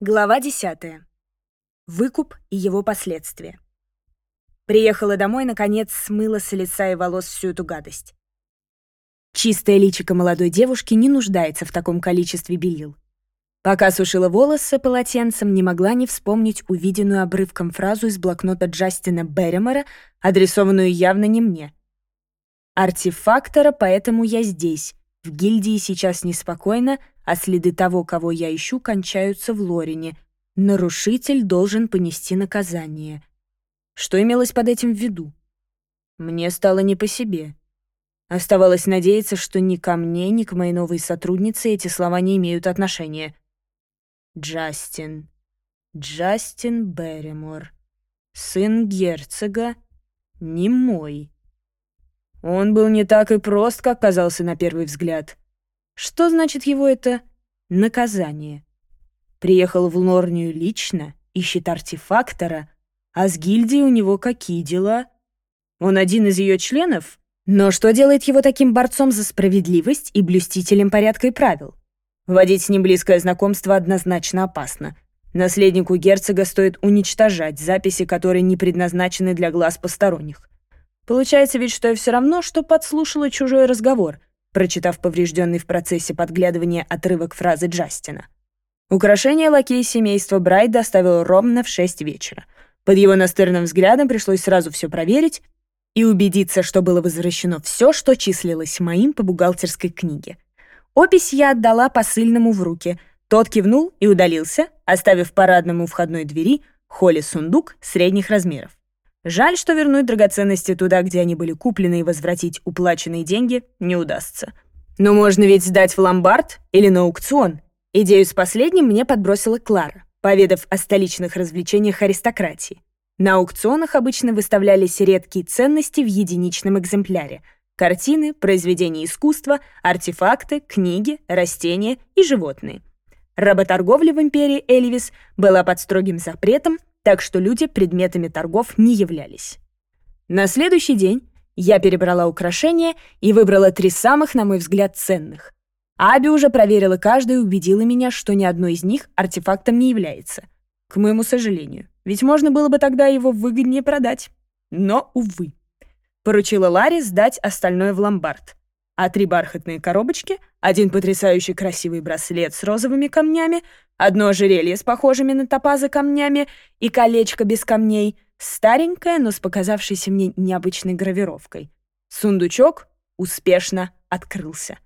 Глава 10. Выкуп и его последствия. Приехала домой, наконец, смыла с лица и волос всю эту гадость. Чистое личико молодой девушки не нуждается в таком количестве белил. Пока сушила волосы полотенцем, не могла не вспомнить увиденную обрывком фразу из блокнота Джастина Берримора, адресованную явно не мне. «Артефактора, поэтому я здесь. В гильдии сейчас неспокойно, а следы того, кого я ищу, кончаются в Лорине. Нарушитель должен понести наказание. Что имелось под этим в виду? Мне стало не по себе. Оставалось надеяться, что ни ко мне, ни к моей новой сотруднице эти слова не имеют отношения. Джастин. Джастин Берримор. Сын герцога. Не мой. Он был не так и прост, как казался на первый взгляд. Что значит его это наказание? Приехал в Лорнию лично, ищет артефактора, а с гильдией у него какие дела? Он один из ее членов? Но что делает его таким борцом за справедливость и блюстителем порядка и правил? Водить с ним близкое знакомство однозначно опасно. Наследнику герцога стоит уничтожать записи, которые не предназначены для глаз посторонних. Получается ведь, что я все равно, что подслушала чужой разговор — прочитав поврежденный в процессе подглядывания отрывок фразы Джастина. Украшение лакея семейства Брайт доставил ровно в шесть вечера. Под его настырным взглядом пришлось сразу все проверить и убедиться, что было возвращено все, что числилось моим по бухгалтерской книге. Опись я отдала посыльному в руки. Тот кивнул и удалился, оставив парадному входной двери холли сундук средних размеров. Жаль, что вернуть драгоценности туда, где они были куплены, и возвратить уплаченные деньги не удастся. Но можно ведь сдать в ломбард или на аукцион. Идею с последним мне подбросила Клара, поведав о столичных развлечениях аристократии. На аукционах обычно выставлялись редкие ценности в единичном экземпляре – картины, произведения искусства, артефакты, книги, растения и животные. Работорговля в империи Эльвис была под строгим запретом, так что люди предметами торгов не являлись. На следующий день я перебрала украшения и выбрала три самых, на мой взгляд, ценных. Аби уже проверила каждое и убедила меня, что ни одно из них артефактом не является. К моему сожалению. Ведь можно было бы тогда его выгоднее продать. Но, увы. Поручила Ларе сдать остальное в ломбард а три бархатные коробочки, один потрясающе красивый браслет с розовыми камнями, одно ожерелье с похожими на топазы камнями и колечко без камней, старенькое, но с показавшейся мне необычной гравировкой. Сундучок успешно открылся.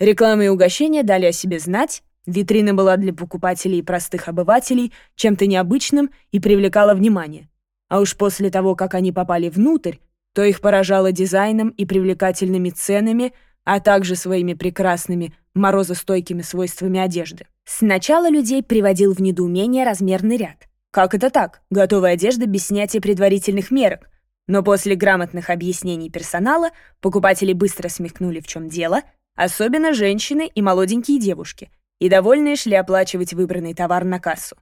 Реклама и угощения дали о себе знать, витрина была для покупателей и простых обывателей чем-то необычным и привлекала внимание. А уж после того, как они попали внутрь, то их поражало дизайном и привлекательными ценами, а также своими прекрасными морозостойкими свойствами одежды. Сначала людей приводил в недоумение размерный ряд. Как это так? Готовая одежда без снятия предварительных мерок. Но после грамотных объяснений персонала покупатели быстро смекнули, в чем дело, особенно женщины и молоденькие девушки, и довольные шли оплачивать выбранный товар на кассу.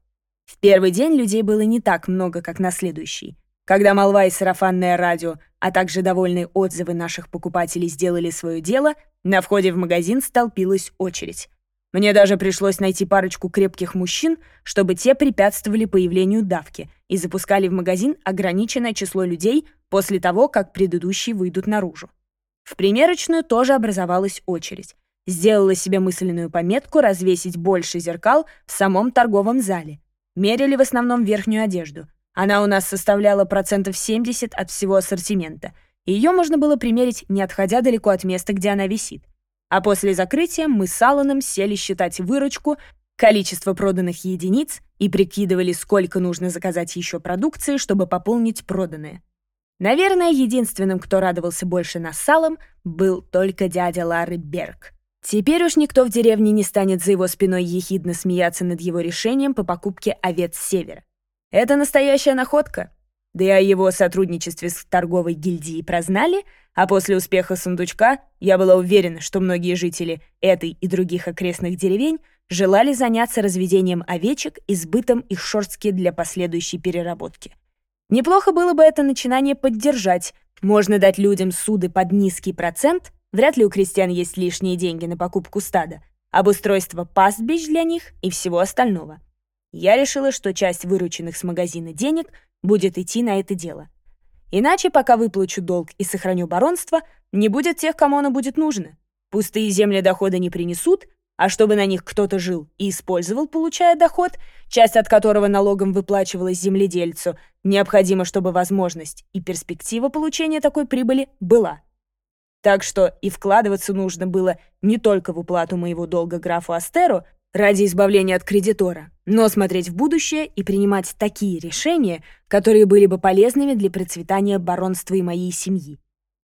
В первый день людей было не так много, как на следующий, когда молва и сарафанное радио, а также довольные отзывы наших покупателей сделали свое дело, на входе в магазин столпилась очередь. Мне даже пришлось найти парочку крепких мужчин, чтобы те препятствовали появлению давки и запускали в магазин ограниченное число людей после того, как предыдущие выйдут наружу. В примерочную тоже образовалась очередь. Сделала себе мысленную пометку развесить больше зеркал в самом торговом зале. Мерили в основном верхнюю одежду — она у нас составляла процентов 70 от всего ассортимента, и ее можно было примерить, не отходя далеко от места, где она висит. А после закрытия мы с Алланом сели считать выручку, количество проданных единиц и прикидывали, сколько нужно заказать еще продукции, чтобы пополнить проданное. Наверное, единственным, кто радовался больше нас салом, был только дядя Лары Берг. Теперь уж никто в деревне не станет за его спиной ехидно смеяться над его решением по покупке овец с севера. Это настоящая находка. Да и о его сотрудничестве с торговой гильдией прознали, а после успеха сундучка я была уверена, что многие жители этой и других окрестных деревень желали заняться разведением овечек и сбытом их шерстки для последующей переработки. Неплохо было бы это начинание поддержать. Можно дать людям суды под низкий процент, вряд ли у крестьян есть лишние деньги на покупку стада, обустройство пастбищ для них и всего остального я решила, что часть вырученных с магазина денег будет идти на это дело. Иначе, пока выплачу долг и сохраню баронство, не будет тех, кому оно будет нужно. Пустые земли дохода не принесут, а чтобы на них кто-то жил и использовал, получая доход, часть от которого налогом выплачивалась земледельцу, необходимо, чтобы возможность и перспектива получения такой прибыли была. Так что и вкладываться нужно было не только в уплату моего долга графу Астеру, ради избавления от кредитора, но смотреть в будущее и принимать такие решения, которые были бы полезными для процветания баронства и моей семьи.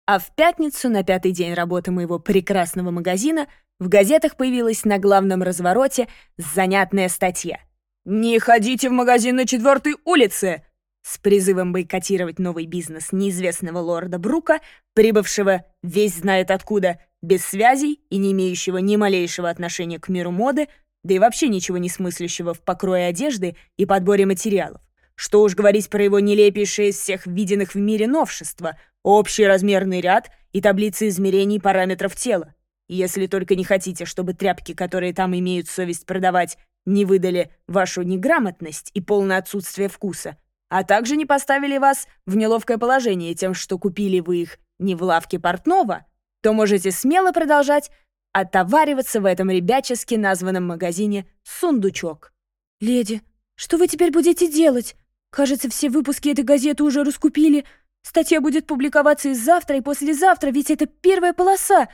А в пятницу, на пятый день работы моего прекрасного магазина, в газетах появилась на главном развороте занятная статья. «Не ходите в магазин на четвертой улице!» с призывом бойкотировать новый бизнес неизвестного лорда Брука, прибывшего весь знает откуда, без связей и не имеющего ни малейшего отношения к миру моды, да и вообще ничего не смыслящего в покрое одежды и подборе материалов. Что уж говорить про его нелепейшее из всех виденных в мире новшества, общий размерный ряд и таблицы измерений параметров тела. Если только не хотите, чтобы тряпки, которые там имеют совесть продавать, не выдали вашу неграмотность и полное отсутствие вкуса, а также не поставили вас в неловкое положение тем, что купили вы их не в лавке портного, то можете смело продолжать отовариваться в этом ребячески названном магазине «Сундучок». «Леди, что вы теперь будете делать? Кажется, все выпуски этой газеты уже раскупили. Статья будет публиковаться и завтра, и послезавтра, ведь это первая полоса.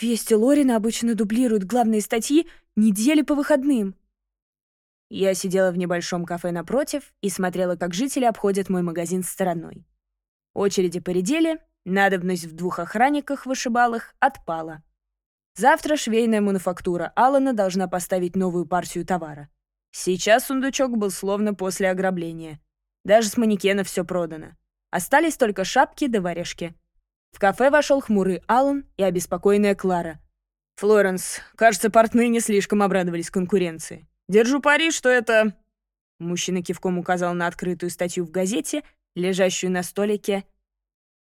Вести Лорина обычно дублируют главные статьи недели по выходным». Я сидела в небольшом кафе напротив и смотрела, как жители обходят мой магазин стороной. Очереди поредели, надобность в двух охранниках-вышибалах отпала. Завтра швейная мануфактура Алана должна поставить новую партию товара. Сейчас сундучок был словно после ограбления. Даже с манекена все продано. Остались только шапки да варежки. В кафе вошел хмурый Алан и обеспокоенная Клара. «Флоренс, кажется, портные не слишком обрадовались конкуренции. Держу пари, что это...» Мужчина кивком указал на открытую статью в газете, лежащую на столике.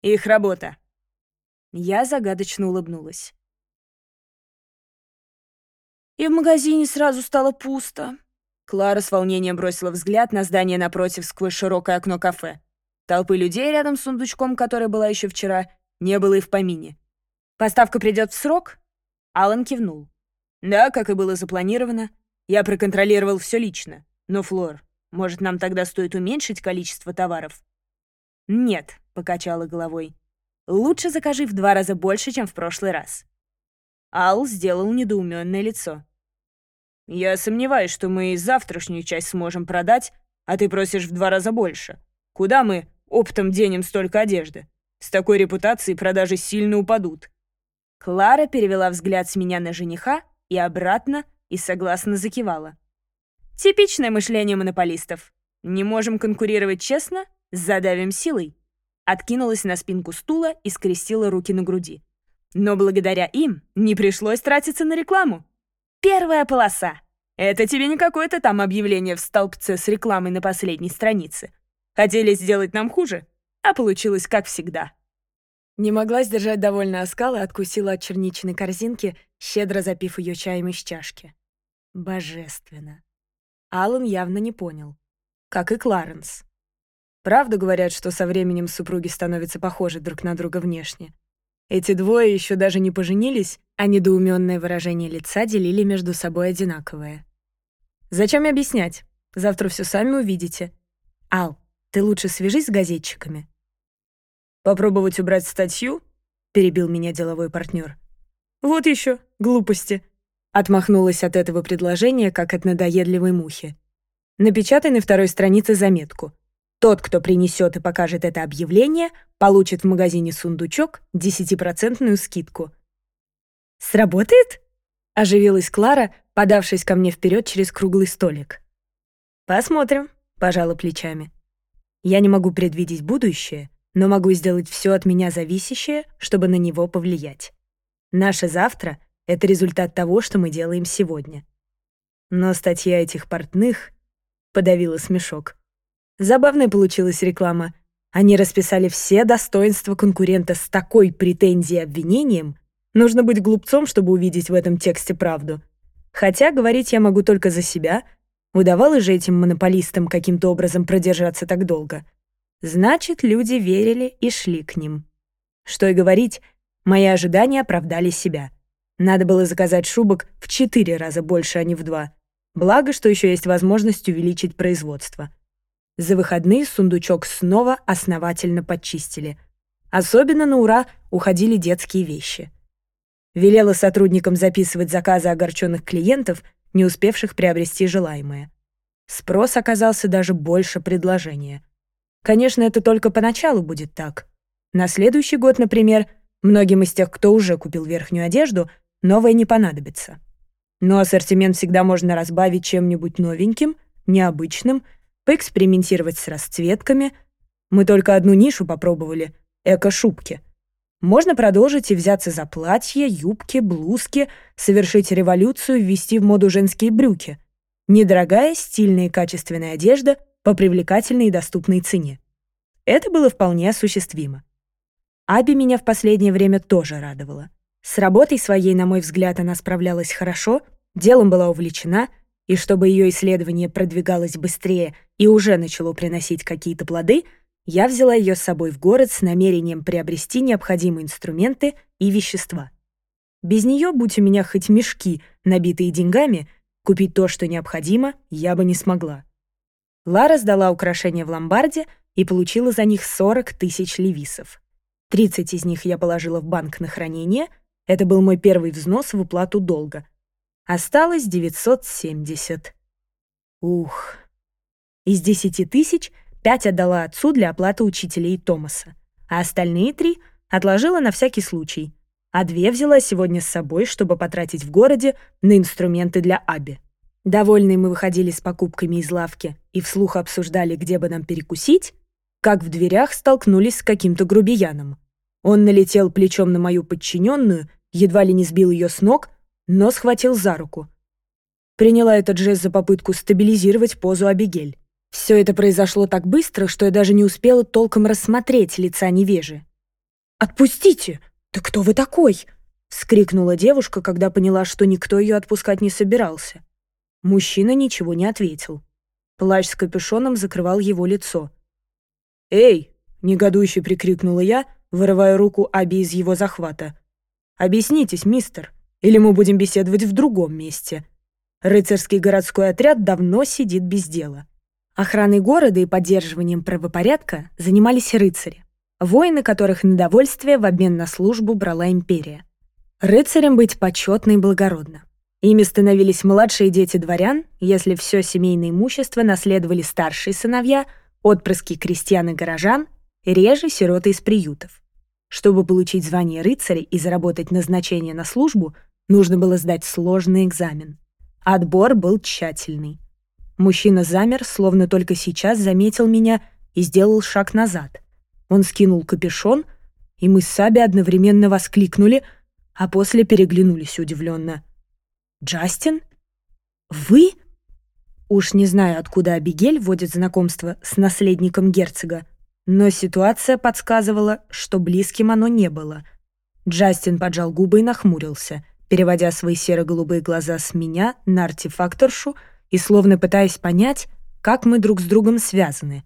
«Их работа». Я загадочно улыбнулась. И в магазине сразу стало пусто. Клара с волнением бросила взгляд на здание напротив сквозь широкое окно кафе. Толпы людей рядом с сундучком, которая была еще вчера, не было и в помине. «Поставка придет в срок?» Алан кивнул. «Да, как и было запланировано. Я проконтролировал все лично. Но, Флор, может, нам тогда стоит уменьшить количество товаров?» «Нет», — покачала головой. «Лучше закажи в два раза больше, чем в прошлый раз». Ал сделал недоуменное лицо. Я сомневаюсь, что мы и завтрашнюю часть сможем продать, а ты просишь в два раза больше. Куда мы оптом денем столько одежды? С такой репутацией продажи сильно упадут». Клара перевела взгляд с меня на жениха и обратно, и согласно закивала. «Типичное мышление монополистов. Не можем конкурировать честно, задавим силой». Откинулась на спинку стула и скрестила руки на груди. Но благодаря им не пришлось тратиться на рекламу. Первая полоса. Это тебе не какое-то там объявление в столбце с рекламой на последней странице. Хотели сделать нам хуже, а получилось как всегда. Не могла сдержать довольно и откусила от черничной корзинки, щедро запив ее чаем из чашки. Божественно. Алан явно не понял. Как и Кларенс. Правда говорят, что со временем супруги становятся похожи друг на друга внешне. Эти двое еще даже не поженились, а недоуменное выражение лица делили между собой одинаковое. «Зачем объяснять? Завтра все сами увидите. Ал, ты лучше свяжись с газетчиками». «Попробовать убрать статью?» — перебил меня деловой партнер. «Вот еще глупости», — отмахнулась от этого предложения, как от надоедливой мухи. «Напечатай на второй странице заметку. Тот, кто принесет и покажет это объявление, получит в магазине «Сундучок» 10% скидку». Сработает?» — оживилась Клара, подавшись ко мне вперед через круглый столик. «Посмотрим», — пожала плечами. «Я не могу предвидеть будущее, но могу сделать все от меня зависящее, чтобы на него повлиять. Наше завтра — это результат того, что мы делаем сегодня». Но статья этих портных подавила смешок. Забавная получилась реклама. Они расписали все достоинства конкурента с такой претензией и обвинением, Нужно быть глупцом, чтобы увидеть в этом тексте правду. Хотя говорить я могу только за себя. Удавалось же этим монополистам каким-то образом продержаться так долго. Значит, люди верили и шли к ним. Что и говорить, мои ожидания оправдали себя. Надо было заказать шубок в четыре раза больше, а не в два. Благо, что еще есть возможность увеличить производство. За выходные сундучок снова основательно подчистили. Особенно на ура уходили детские вещи — велела сотрудникам записывать заказы огорченных клиентов, не успевших приобрести желаемое. Спрос оказался даже больше предложения. Конечно, это только поначалу будет так. На следующий год, например, многим из тех, кто уже купил верхнюю одежду, новая не понадобится. Но ассортимент всегда можно разбавить чем-нибудь новеньким, необычным, поэкспериментировать с расцветками. Мы только одну нишу попробовали — эко-шубки — можно продолжить и взяться за платья, юбки, блузки, совершить революцию, ввести в моду женские брюки. Недорогая, стильная и качественная одежда по привлекательной и доступной цене. Это было вполне осуществимо. Аби меня в последнее время тоже радовала. С работой своей, на мой взгляд, она справлялась хорошо, делом была увлечена, и чтобы ее исследование продвигалось быстрее и уже начало приносить какие-то плоды — я взяла ее с собой в город с намерением приобрести необходимые инструменты и вещества. Без нее, будь у меня хоть мешки, набитые деньгами, купить то, что необходимо, я бы не смогла. Лара сдала украшения в ломбарде и получила за них 40 тысяч левисов. 30 из них я положила в банк на хранение, это был мой первый взнос в уплату долга. Осталось 970. Ух. Из 10 тысяч — Пять отдала отцу для оплаты учителей Томаса, а остальные три отложила на всякий случай, а две взяла сегодня с собой, чтобы потратить в городе на инструменты для Аби. Довольные мы выходили с покупками из лавки и вслух обсуждали, где бы нам перекусить, как в дверях столкнулись с каким-то грубияном. Он налетел плечом на мою подчиненную, едва ли не сбил ее с ног, но схватил за руку. Приняла этот жест за попытку стабилизировать позу Абигель. Все это произошло так быстро, что я даже не успела толком рассмотреть лица невежи. «Отпустите! Да кто вы такой?» — скрикнула девушка, когда поняла, что никто ее отпускать не собирался. Мужчина ничего не ответил. Плащ с капюшоном закрывал его лицо. «Эй!» — негодующе прикрикнула я, вырывая руку Аби из его захвата. «Объяснитесь, мистер, или мы будем беседовать в другом месте. Рыцарский городской отряд давно сидит без дела». Охраной города и поддерживанием правопорядка занимались рыцари, воины которых недовольствие в обмен на службу брала империя. Рыцарям быть почетно и благородно. Ими становились младшие дети дворян, если все семейное имущество наследовали старшие сыновья, отпрыски крестьян и горожан, реже сироты из приютов. Чтобы получить звание рыцаря и заработать назначение на службу, нужно было сдать сложный экзамен. Отбор был тщательный. Мужчина замер, словно только сейчас заметил меня и сделал шаг назад. Он скинул капюшон, и мы с Саби одновременно воскликнули, а после переглянулись удивленно. «Джастин? Вы?» Уж не знаю, откуда Абигель вводит знакомство с наследником герцога, но ситуация подсказывала, что близким оно не было. Джастин поджал губы и нахмурился, переводя свои серо-голубые глаза с меня на артефакторшу — и словно пытаясь понять, как мы друг с другом связаны.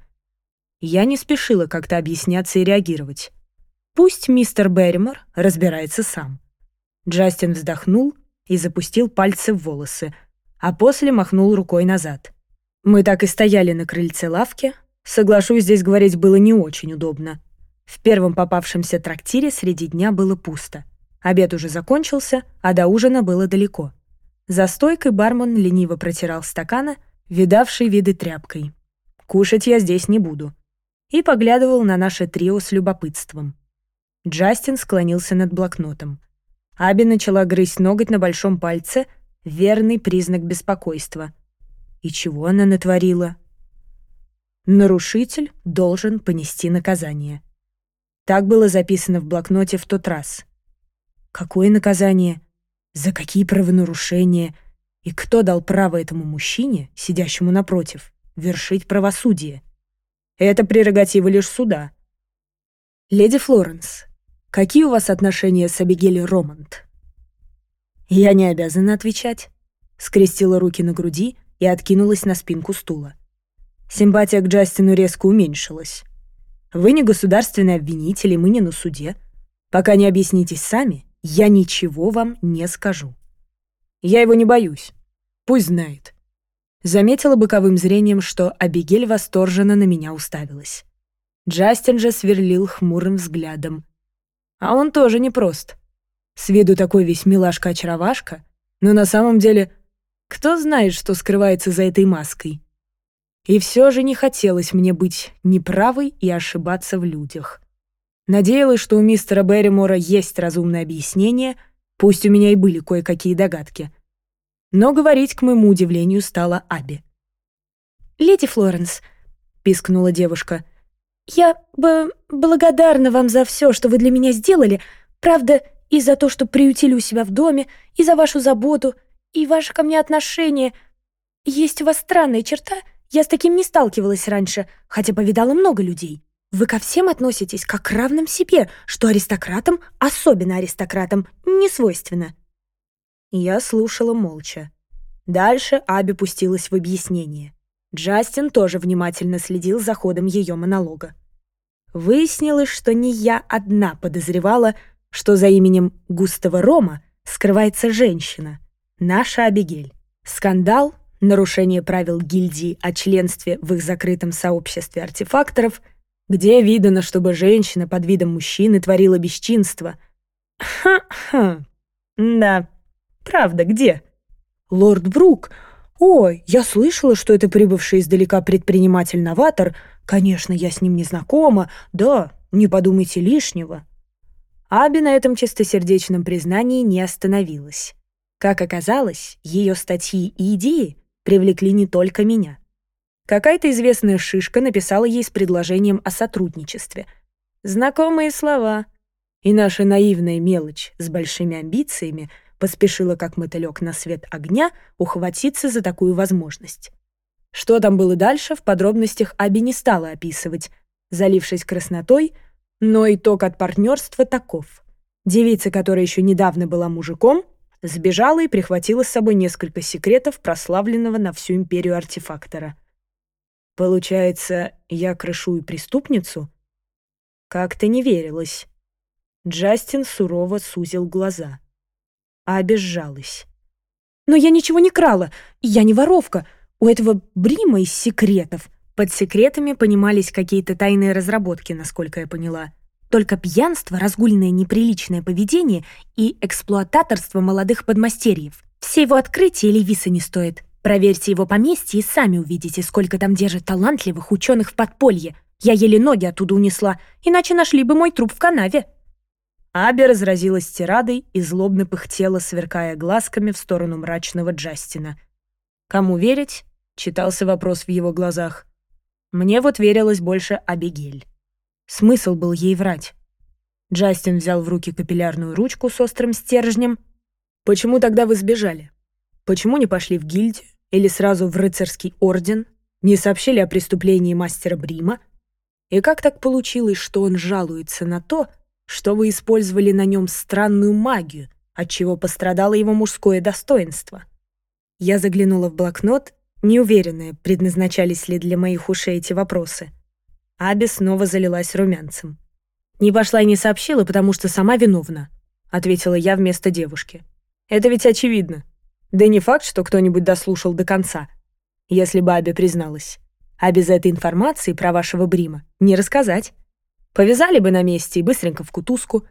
Я не спешила как-то объясняться и реагировать. Пусть мистер Берримор разбирается сам. Джастин вздохнул и запустил пальцы в волосы, а после махнул рукой назад. Мы так и стояли на крыльце лавки. Соглашусь, здесь говорить было не очень удобно. В первом попавшемся трактире среди дня было пусто. Обед уже закончился, а до ужина было далеко. За стойкой бармен лениво протирал стакана, видавший виды тряпкой. «Кушать я здесь не буду». И поглядывал на наше трио с любопытством. Джастин склонился над блокнотом. Аби начала грызть ноготь на большом пальце, верный признак беспокойства. И чего она натворила? Нарушитель должен понести наказание. Так было записано в блокноте в тот раз. Какое наказание? За какие правонарушения? И кто дал право этому мужчине, сидящему напротив, вершить правосудие? Это прерогатива лишь суда. Леди Флоренс, какие у вас отношения с Абигели Романд? Я не обязана отвечать. Скрестила руки на груди и откинулась на спинку стула. Симпатия к Джастину резко уменьшилась. Вы не государственный обвинитель, и мы не на суде. Пока не объяснитесь сами, я ничего вам не скажу. Я его не боюсь. Пусть знает. Заметила боковым зрением, что Абигель восторженно на меня уставилась. Джастин же сверлил хмурым взглядом. А он тоже непрост. С виду такой весь милашка-очаровашка, но на самом деле кто знает, что скрывается за этой маской. И все же не хотелось мне быть неправой и ошибаться в людях. Надеялась, что у мистера Берримора есть разумное объяснение, пусть у меня и были кое-какие догадки. Но говорить, к моему удивлению, стала Аби. «Леди Флоренс», — пискнула девушка, — «я бы благодарна вам за все, что вы для меня сделали, правда, и за то, что приютили у себя в доме, и за вашу заботу, и ваше ко мне отношение. Есть у вас странная черта, я с таким не сталкивалась раньше, хотя повидала много людей». Вы ко всем относитесь как к равным себе, что аристократам, особенно аристократам, не свойственно». Я слушала молча. Дальше Аби пустилась в объяснение. Джастин тоже внимательно следил за ходом ее монолога. Выяснилось, что не я одна подозревала, что за именем Густава Рома скрывается женщина, наша Абигель. Скандал, нарушение правил гильдии о членстве в их закрытом сообществе артефакторов — где видано, чтобы женщина под видом мужчины творила бесчинство? Ха-ха. Да. Правда, где? Лорд Брук. Ой, я слышала, что это прибывший издалека предприниматель-новатор. Конечно, я с ним не знакома. Да, не подумайте лишнего. Аби на этом чистосердечном признании не остановилась. Как оказалось, ее статьи и идеи привлекли не только меня — Какая-то известная шишка написала ей с предложением о сотрудничестве. Знакомые слова. И наша наивная мелочь с большими амбициями поспешила, как мотылёк на свет огня, ухватиться за такую возможность. Что там было дальше, в подробностях Аби не стала описывать, залившись краснотой, но итог от партнерства таков. Девица, которая еще недавно была мужиком, сбежала и прихватила с собой несколько секретов прославленного на всю империю артефактора — Получается, я крышую преступницу? Как-то не верилось. Джастин сурово сузил глаза. А Обижалась. «Но я ничего не крала. Я не воровка. У этого Брима из секретов». Под секретами понимались какие-то тайные разработки, насколько я поняла. Только пьянство, разгульное неприличное поведение и эксплуататорство молодых подмастерьев. Все его открытия Левиса не стоит. Проверьте его поместье и сами увидите, сколько там держит талантливых ученых в подполье. Я еле ноги оттуда унесла, иначе нашли бы мой труп в канаве». Аби разразилась тирадой и злобно пыхтела, сверкая глазками в сторону мрачного Джастина. «Кому верить?» — читался вопрос в его глазах. «Мне вот верилось больше Абигель». Смысл был ей врать. Джастин взял в руки капиллярную ручку с острым стержнем. «Почему тогда вы сбежали? Почему не пошли в гильдию? или сразу в рыцарский орден, не сообщили о преступлении мастера Брима, и как так получилось, что он жалуется на то, что вы использовали на нем странную магию, отчего пострадало его мужское достоинство. Я заглянула в блокнот, неуверенная, предназначались ли для моих ушей эти вопросы. Аби снова залилась румянцем. «Не пошла и не сообщила, потому что сама виновна», — ответила я вместо девушки. «Это ведь очевидно. Да не факт, что кто-нибудь дослушал до конца, если Бабе призналась. А без этой информации про вашего Брима не рассказать. Повязали бы на месте и быстренько в кутузку.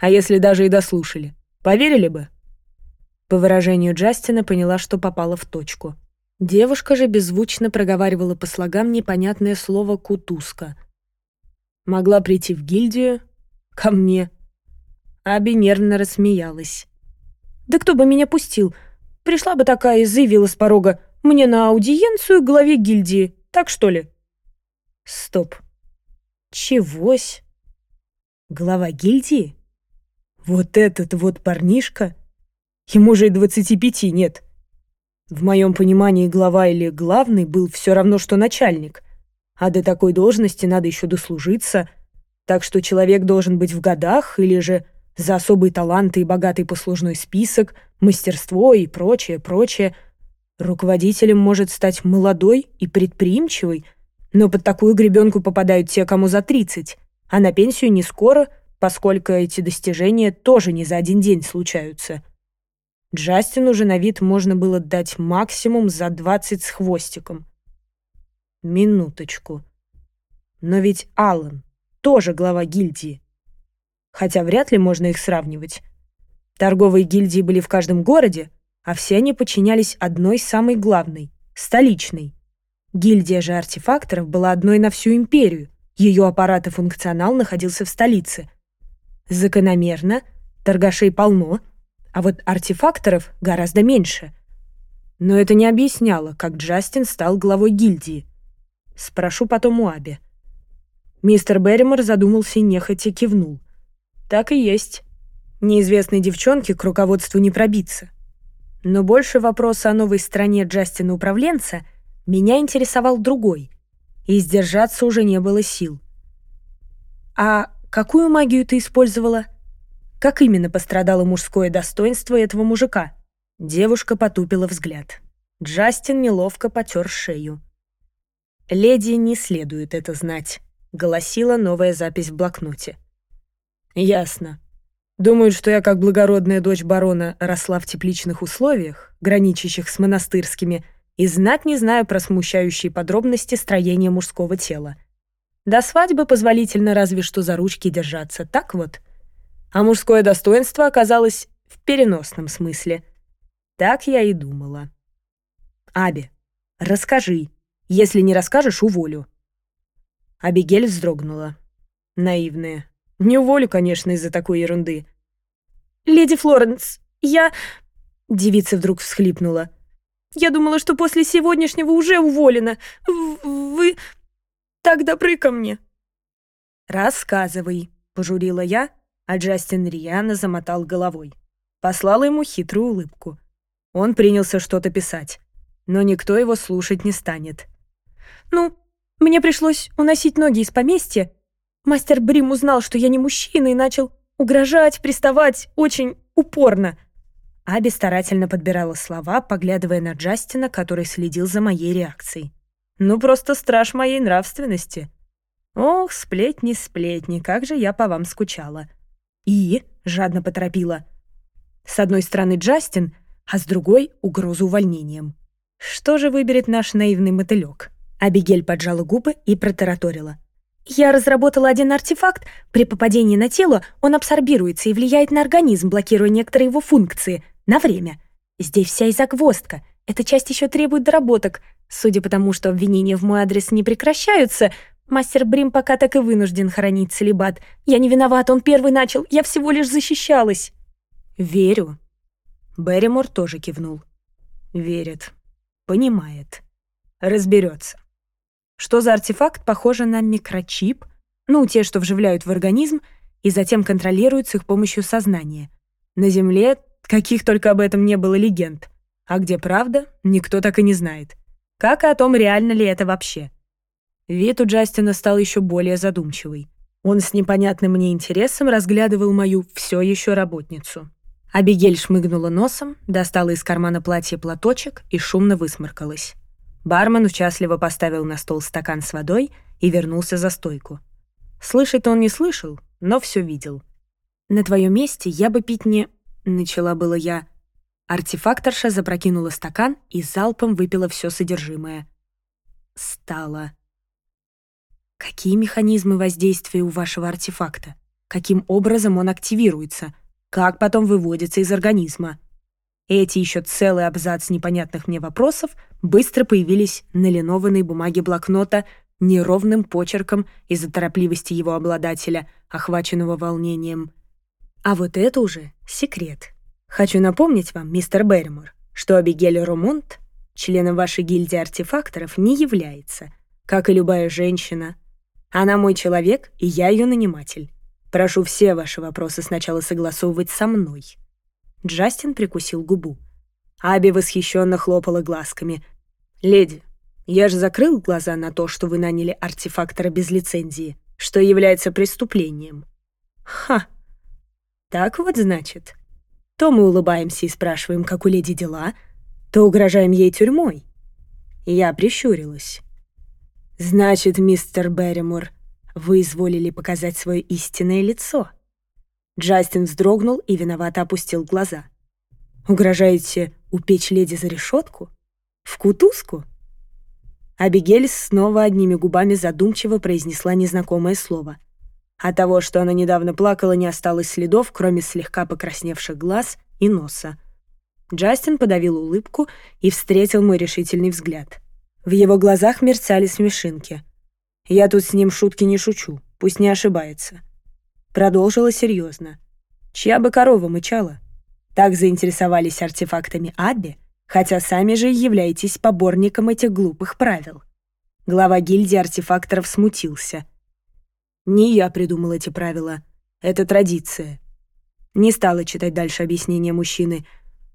А если даже и дослушали, поверили бы? По выражению Джастина поняла, что попала в точку. Девушка же беззвучно проговаривала по слогам непонятное слово «кутузка». Могла прийти в гильдию, ко мне. Аби нервно рассмеялась. «Да кто бы меня пустил? Пришла бы такая и заявила с порога «Мне на аудиенцию главе гильдии, так что ли?» Стоп. Чегось? Глава гильдии? Вот этот вот парнишка? Ему же и двадцати пяти нет. В моем понимании глава или главный был все равно, что начальник. А до такой должности надо еще дослужиться. Так что человек должен быть в годах или же за особые таланты и богатый послужной список, мастерство и прочее, прочее. Руководителем может стать молодой и предприимчивый, но под такую гребенку попадают те, кому за 30, а на пенсию не скоро, поскольку эти достижения тоже не за один день случаются. Джастину уже на вид можно было дать максимум за 20 с хвостиком. Минуточку. Но ведь Аллан тоже глава гильдии хотя вряд ли можно их сравнивать. Торговые гильдии были в каждом городе, а все они подчинялись одной самой главной – столичной. Гильдия же артефакторов была одной на всю империю, ее аппарат и функционал находился в столице. Закономерно, торгашей полно, а вот артефакторов гораздо меньше. Но это не объясняло, как Джастин стал главой гильдии. Спрошу потом у Аби. Мистер Берримор задумался и нехотя кивнул. Так и есть. Неизвестной девчонке к руководству не пробиться. Но больше вопроса о новой стране Джастина-управленца меня интересовал другой, и сдержаться уже не было сил. «А какую магию ты использовала? Как именно пострадало мужское достоинство этого мужика?» Девушка потупила взгляд. Джастин неловко потер шею. «Леди не следует это знать», — голосила новая запись в блокноте. «Ясно. Думают, что я, как благородная дочь барона, росла в тепличных условиях, граничащих с монастырскими, и знать не знаю про смущающие подробности строения мужского тела. До свадьбы позволительно разве что за ручки держаться, так вот. А мужское достоинство оказалось в переносном смысле. Так я и думала. Аби, расскажи. Если не расскажешь, уволю». Абигель вздрогнула. Наивная. Не уволю, конечно, из-за такой ерунды. «Леди Флоренс, я...» Девица вдруг всхлипнула. «Я думала, что после сегодняшнего уже уволена. Вы так добры ко мне». «Рассказывай», — пожурила я, а Джастин Риана замотал головой. Послала ему хитрую улыбку. Он принялся что-то писать, но никто его слушать не станет. «Ну, мне пришлось уносить ноги из поместья, Мастер Брим узнал, что я не мужчина, и начал угрожать, приставать очень упорно. Аби старательно подбирала слова, поглядывая на Джастина, который следил за моей реакцией. «Ну, просто страж моей нравственности». «Ох, сплетни, сплетни, как же я по вам скучала». «И?» — жадно поторопила. С одной стороны Джастин, а с другой — угрозу увольнением. Что же выберет наш наивный мотылёк? Абигель поджала губы и протараторила. Я разработала один артефакт. При попадении на тело он абсорбируется и влияет на организм, блокируя некоторые его функции. На время. Здесь вся и загвоздка. Эта часть еще требует доработок. Судя по тому, что обвинения в мой адрес не прекращаются, мастер Брим пока так и вынужден хранить целебат. Я не виноват, он первый начал. Я всего лишь защищалась. Верю. Берримор тоже кивнул. Верит. Понимает. Разберется. Что за артефакт похоже на микрочип, ну, те, что вживляют в организм и затем контролируют с их помощью сознание. На Земле каких только об этом не было легенд. А где правда, никто так и не знает. Как и о том, реально ли это вообще. Вид у Джастина стал еще более задумчивый. Он с непонятным мне интересом разглядывал мою все еще работницу. Абигель шмыгнула носом, достала из кармана платья платочек и шумно высморкалась. Бармен участливо поставил на стол стакан с водой и вернулся за стойку. Слышать он не слышал, но все видел. «На твоем месте я бы пить не...» — начала было я. Артефакторша запрокинула стакан и залпом выпила все содержимое. Стало. «Какие механизмы воздействия у вашего артефакта? Каким образом он активируется? Как потом выводится из организма?» эти еще целый абзац непонятных мне вопросов быстро появились на линованной бумаге блокнота неровным почерком из-за торопливости его обладателя, охваченного волнением. А вот это уже секрет. Хочу напомнить вам, мистер Берримор, что Абигель Ромонт членом вашей гильдии артефакторов не является, как и любая женщина. Она мой человек, и я ее наниматель. Прошу все ваши вопросы сначала согласовывать со мной. Джастин прикусил губу. Аби восхищенно хлопала глазками. «Леди, я же закрыл глаза на то, что вы наняли артефактора без лицензии, что является преступлением». «Ха! Так вот, значит. То мы улыбаемся и спрашиваем, как у леди дела, то угрожаем ей тюрьмой». Я прищурилась. «Значит, мистер Берримор, вы изволили показать свое истинное лицо». Джастин вздрогнул и виновато опустил глаза. «Угрожаете упечь леди за решетку? В кутузку?» Абигель снова одними губами задумчиво произнесла незнакомое слово. От того, что она недавно плакала, не осталось следов, кроме слегка покрасневших глаз и носа. Джастин подавил улыбку и встретил мой решительный взгляд. В его глазах мерцали смешинки. «Я тут с ним шутки не шучу, пусть не ошибается. Продолжила серьезно. Чья бы корова мычала? Так заинтересовались артефактами Абби, хотя сами же являетесь поборником этих глупых правил. Глава гильдии артефакторов смутился. «Не я придумал эти правила. Это традиция». Не стала читать дальше объяснение мужчины.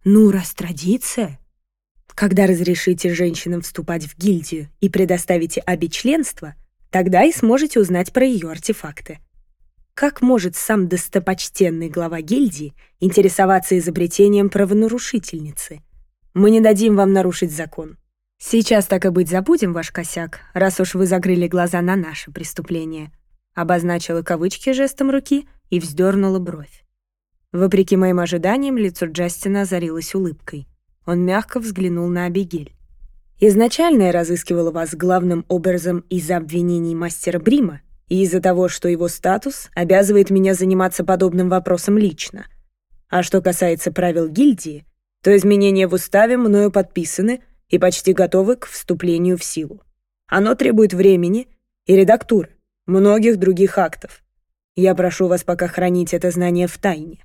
«Ну, раз традиция...» «Когда разрешите женщинам вступать в гильдию и предоставите обе членство, тогда и сможете узнать про ее артефакты», как может сам достопочтенный глава гильдии интересоваться изобретением правонарушительницы? Мы не дадим вам нарушить закон. Сейчас так и быть забудем ваш косяк, раз уж вы закрыли глаза на наше преступление. Обозначила кавычки жестом руки и вздернула бровь. Вопреки моим ожиданиям, лицо Джастина озарилось улыбкой. Он мягко взглянул на Абигель. «Изначально я разыскивала вас главным образом из-за обвинений мастера Брима и из-за того, что его статус обязывает меня заниматься подобным вопросом лично. А что касается правил гильдии, то изменения в уставе мною подписаны и почти готовы к вступлению в силу. Оно требует времени и редактуры, многих других актов. Я прошу вас пока хранить это знание в тайне.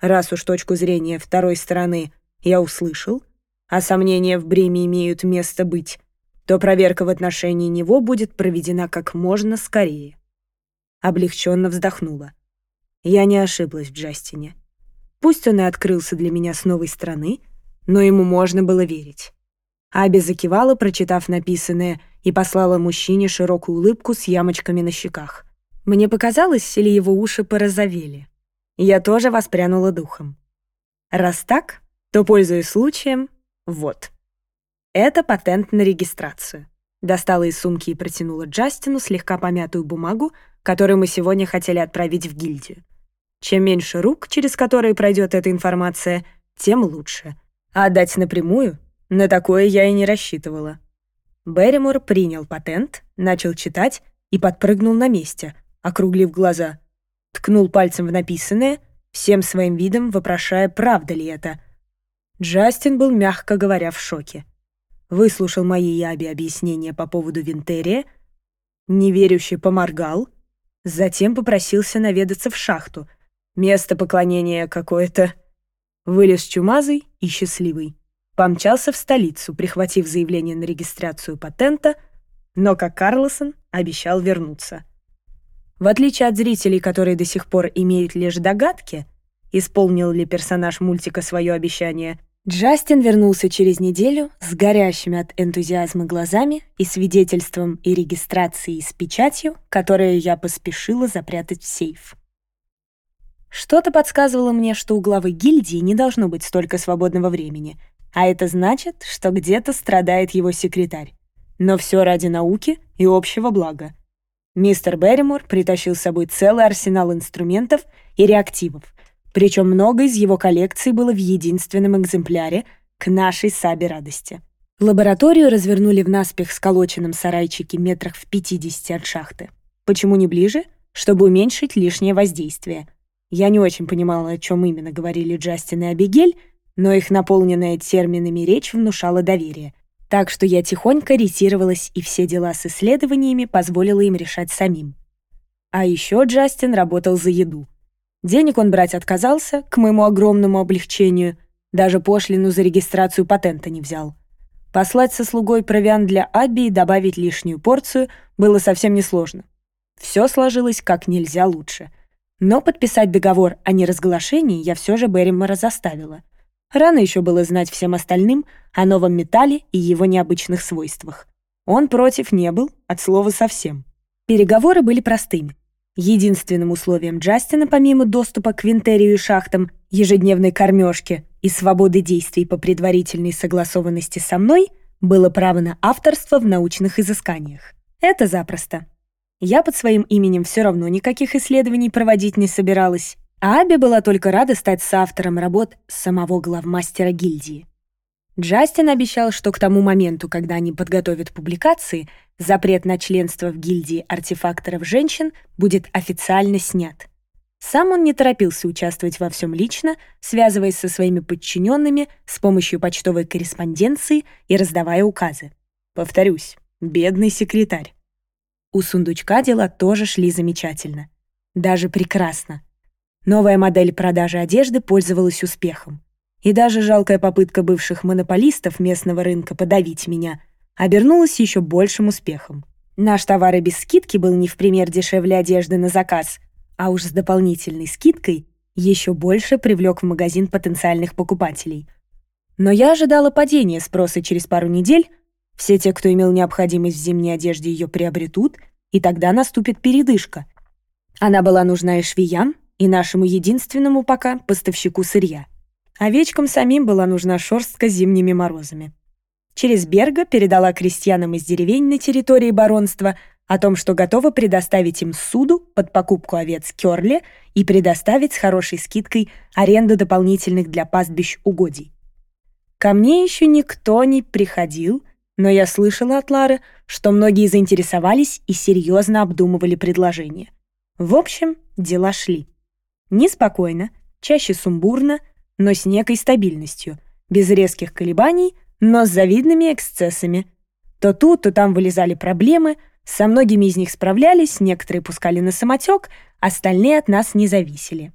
Раз уж точку зрения второй стороны я услышал, а сомнения в бреме имеют место быть, то проверка в отношении него будет проведена как можно скорее. Облегченно вздохнула. Я не ошиблась в Джастине. Пусть он и открылся для меня с новой стороны, но ему можно было верить. Аби закивала, прочитав написанное, и послала мужчине широкую улыбку с ямочками на щеках. Мне показалось, или его уши порозовели. Я тоже воспрянула духом. Раз так, то, пользуясь случаем, вот. Это патент на регистрацию. Достала из сумки и протянула Джастину слегка помятую бумагу, которую мы сегодня хотели отправить в гильдию. Чем меньше рук, через которые пройдет эта информация, тем лучше. А отдать напрямую? На такое я и не рассчитывала. Берримор принял патент, начал читать и подпрыгнул на месте, округлив глаза. Ткнул пальцем в написанное, всем своим видом вопрошая, правда ли это. Джастин был, мягко говоря, в шоке выслушал мои яби объяснения по поводу Винтерия, неверяще поморгал, затем попросился наведаться в шахту. Место поклонения какое-то. Вылез чумазый и счастливый. Помчался в столицу, прихватив заявление на регистрацию патента, но, как Карлосон, обещал вернуться. В отличие от зрителей, которые до сих пор имеют лишь догадки, исполнил ли персонаж мультика свое обещание – Джастин вернулся через неделю с горящими от энтузиазма глазами и свидетельством и регистрацией с печатью, которую я поспешила запрятать в сейф. Что-то подсказывало мне, что у главы гильдии не должно быть столько свободного времени, а это значит, что где-то страдает его секретарь. Но все ради науки и общего блага. Мистер Берримор притащил с собой целый арсенал инструментов и реактивов — причем много из его коллекции было в единственном экземпляре к нашей сабе радости. Лабораторию развернули в наспех сколоченном сарайчике метрах в 50 от шахты. Почему не ближе? Чтобы уменьшить лишнее воздействие. Я не очень понимала, о чем именно говорили Джастин и Абигель, но их наполненная терминами речь внушала доверие. Так что я тихонько ретировалась и все дела с исследованиями позволила им решать самим. А еще Джастин работал за еду — Денег он брать отказался, к моему огромному облегчению. Даже пошлину за регистрацию патента не взял. Послать со слугой провиант для Абби и добавить лишнюю порцию было совсем несложно. Все сложилось как нельзя лучше. Но подписать договор о неразглашении я все же Берримора заставила. Рано еще было знать всем остальным о новом металле и его необычных свойствах. Он против не был, от слова совсем. Переговоры были простыми. Единственным условием Джастина, помимо доступа к Винтерию и шахтам, ежедневной кормежки и свободы действий по предварительной согласованности со мной, было право на авторство в научных изысканиях. Это запросто. Я под своим именем все равно никаких исследований проводить не собиралась, а Аби была только рада стать соавтором работ самого главмастера гильдии. Джастин обещал, что к тому моменту, когда они подготовят публикации, запрет на членство в гильдии артефакторов женщин будет официально снят. Сам он не торопился участвовать во всем лично, связываясь со своими подчиненными с помощью почтовой корреспонденции и раздавая указы. Повторюсь, бедный секретарь. У сундучка дела тоже шли замечательно. Даже прекрасно. Новая модель продажи одежды пользовалась успехом и даже жалкая попытка бывших монополистов местного рынка подавить меня обернулась еще большим успехом. Наш товар и без скидки был не в пример дешевле одежды на заказ, а уж с дополнительной скидкой еще больше привлек в магазин потенциальных покупателей. Но я ожидала падения спроса через пару недель, все те, кто имел необходимость в зимней одежде, ее приобретут, и тогда наступит передышка. Она была нужна и швеям, и нашему единственному пока поставщику сырья — Овечкам самим была нужна шерстка зимними морозами. Через Берга передала крестьянам из деревень на территории баронства о том, что готова предоставить им суду под покупку овец Кёрле и предоставить с хорошей скидкой аренду дополнительных для пастбищ угодий. Ко мне еще никто не приходил, но я слышала от Лары, что многие заинтересовались и серьезно обдумывали предложение. В общем, дела шли. Неспокойно, чаще сумбурно — но с некой стабильностью, без резких колебаний, но с завидными эксцессами. То тут, то там вылезали проблемы, со многими из них справлялись, некоторые пускали на самотек, остальные от нас не зависели.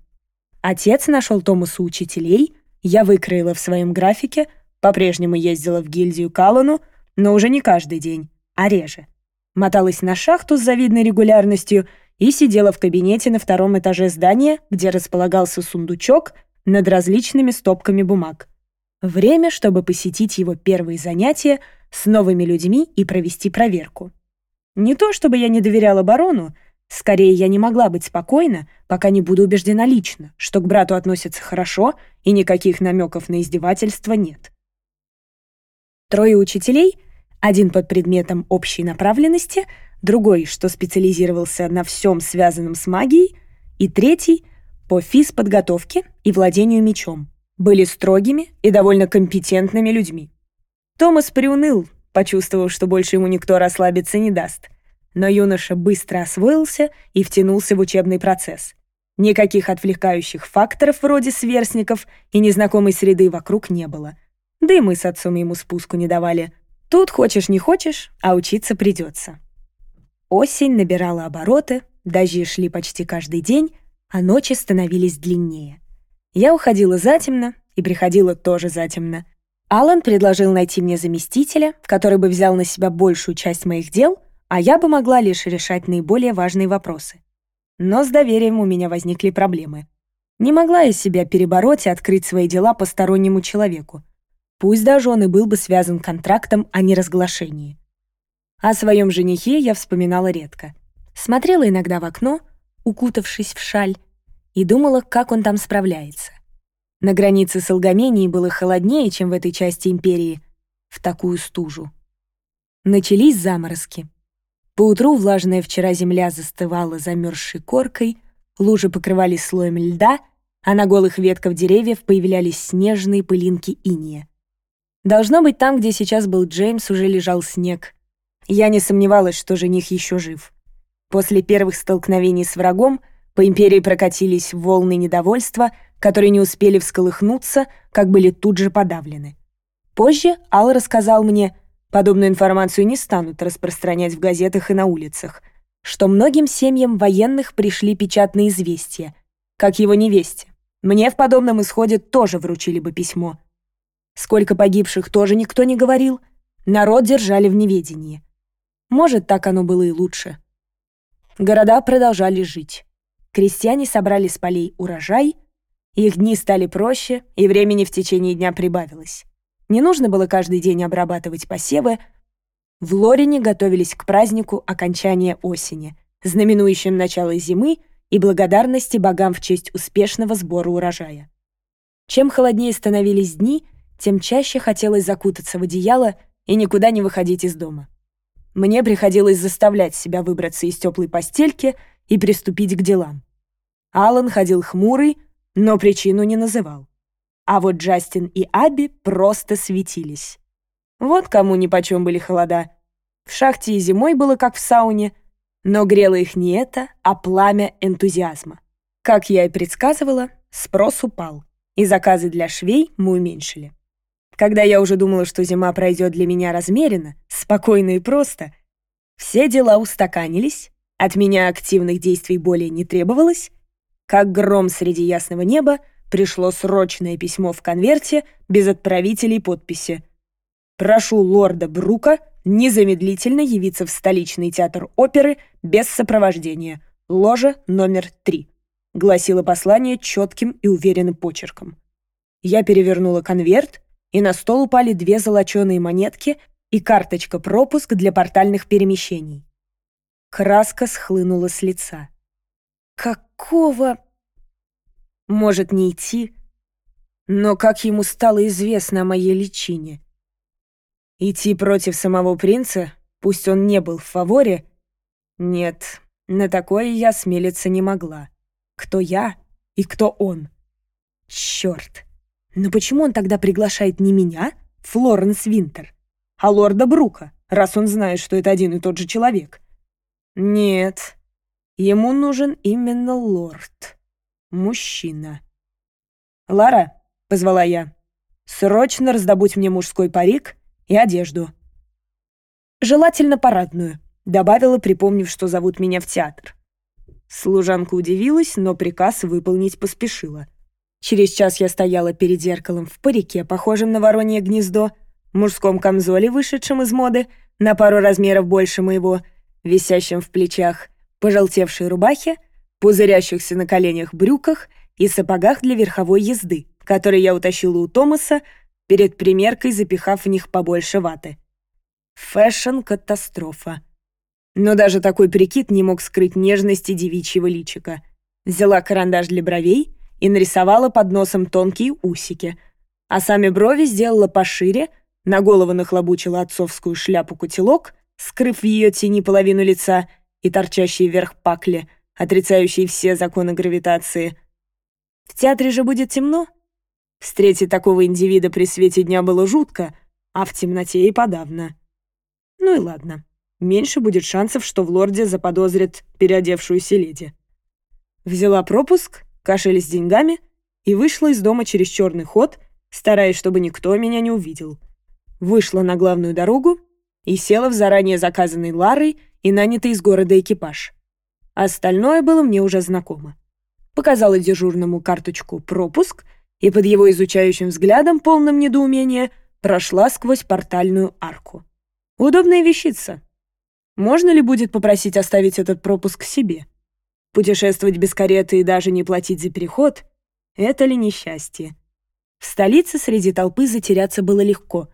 Отец нашел Томасу учителей, я выкроила в своем графике, по-прежнему ездила в гильдию Калану, но уже не каждый день, а реже. Моталась на шахту с завидной регулярностью и сидела в кабинете на втором этаже здания, где располагался сундучок — над различными стопками бумаг. Время, чтобы посетить его первые занятия с новыми людьми и провести проверку. Не то чтобы я не доверяла барону, скорее я не могла быть спокойна, пока не буду убеждена лично, что к брату относятся хорошо и никаких намеков на издевательство нет. Трое учителей, один под предметом общей направленности, другой, что специализировался на всем связанном с магией, и третий — по физподготовке и владению мечом, были строгими и довольно компетентными людьми. Томас приуныл, почувствовав, что больше ему никто расслабиться не даст. Но юноша быстро освоился и втянулся в учебный процесс. Никаких отвлекающих факторов вроде сверстников и незнакомой среды вокруг не было. Да и мы с отцом ему спуску не давали. Тут хочешь не хочешь, а учиться придется. Осень набирала обороты, дожди шли почти каждый день, а ночи становились длиннее. Я уходила затемно и приходила тоже затемно. Алан предложил найти мне заместителя, который бы взял на себя большую часть моих дел, а я бы могла лишь решать наиболее важные вопросы. Но с доверием у меня возникли проблемы. Не могла я себя перебороть и открыть свои дела постороннему человеку. Пусть даже он и был бы связан контрактом о неразглашении. О своем женихе я вспоминала редко. Смотрела иногда в окно — укутавшись в шаль, и думала, как он там справляется. На границе с Алгамении было холоднее, чем в этой части империи, в такую стужу. Начались заморозки. Поутру влажная вчера земля застывала замерзшей коркой, лужи покрывались слоем льда, а на голых ветках деревьев появлялись снежные пылинки иния. Должно быть, там, где сейчас был Джеймс, уже лежал снег. Я не сомневалась, что жених еще жив. После первых столкновений с врагом по империи прокатились волны недовольства, которые не успели всколыхнуться, как были тут же подавлены. Позже Ал рассказал мне, подобную информацию не станут распространять в газетах и на улицах, что многим семьям военных пришли печатные известия, как его невесте. Мне в подобном исходе тоже вручили бы письмо. Сколько погибших тоже никто не говорил, народ держали в неведении. Может, так оно было и лучше. Города продолжали жить. Крестьяне собрали с полей урожай, их дни стали проще, и времени в течение дня прибавилось. Не нужно было каждый день обрабатывать посевы. В Лорине готовились к празднику окончания осени, знаменующим начало зимы и благодарности богам в честь успешного сбора урожая. Чем холоднее становились дни, тем чаще хотелось закутаться в одеяло и никуда не выходить из дома мне приходилось заставлять себя выбраться из теплой постельки и приступить к делам. Алан ходил хмурый, но причину не называл. А вот Джастин и Аби просто светились. Вот кому нипочем были холода. В шахте и зимой было как в сауне, но грело их не это, а пламя энтузиазма. Как я и предсказывала, спрос упал, и заказы для швей мы уменьшили. Когда я уже думала, что зима пройдет для меня размеренно, спокойно и просто, все дела устаканились, от меня активных действий более не требовалось, как гром среди ясного неба пришло срочное письмо в конверте без отправителей подписи. «Прошу лорда Брука незамедлительно явиться в столичный театр оперы без сопровождения. Ложа номер три», — гласило послание четким и уверенным почерком. Я перевернула конверт — и на стол упали две золоченые монетки и карточка-пропуск для портальных перемещений. Краска схлынула с лица. «Какого...» «Может, не идти?» Но как ему стало известно о моей личине? Идти против самого принца, пусть он не был в фаворе? Нет, на такое я смелиться не могла. Кто я и кто он? Чёрт. Но почему он тогда приглашает не меня, Флоренс Винтер, а лорда Брука, раз он знает, что это один и тот же человек? Нет, ему нужен именно лорд. Мужчина. «Лара», — позвала я, — «срочно раздобудь мне мужской парик и одежду». «Желательно парадную», — добавила, припомнив, что зовут меня в театр. Служанка удивилась, но приказ выполнить поспешила — Через час я стояла перед зеркалом в парике, похожем на воронье гнездо, мужском камзоле, вышедшем из моды, на пару размеров больше моего, висящем в плечах, пожелтевшей рубахе, пузырящихся на коленях брюках и сапогах для верховой езды, которые я утащила у Томаса, перед примеркой запихав в них побольше ваты. Фэшн-катастрофа. Но даже такой прикид не мог скрыть нежности девичьего личика. Взяла карандаш для бровей — и нарисовала под носом тонкие усики, а сами брови сделала пошире, на голову нахлобучила отцовскую шляпу-кутелок, скрыв в ее тени половину лица и торчащие вверх пакли, отрицающие все законы гравитации. В театре же будет темно. Встретить такого индивида при свете дня было жутко, а в темноте и подавно. Ну и ладно. Меньше будет шансов, что в лорде заподозрит переодевшуюся леди. Взяла пропуск кошель с деньгами и вышла из дома через черный ход, стараясь, чтобы никто меня не увидел. Вышла на главную дорогу и села в заранее заказанный Ларой и нанятый из города экипаж. Остальное было мне уже знакомо. Показала дежурному карточку «Пропуск», и под его изучающим взглядом, полным недоумения, прошла сквозь портальную арку. Удобная вещица. Можно ли будет попросить оставить этот пропуск себе? Путешествовать без кареты и даже не платить за переход — это ли несчастье? В столице среди толпы затеряться было легко.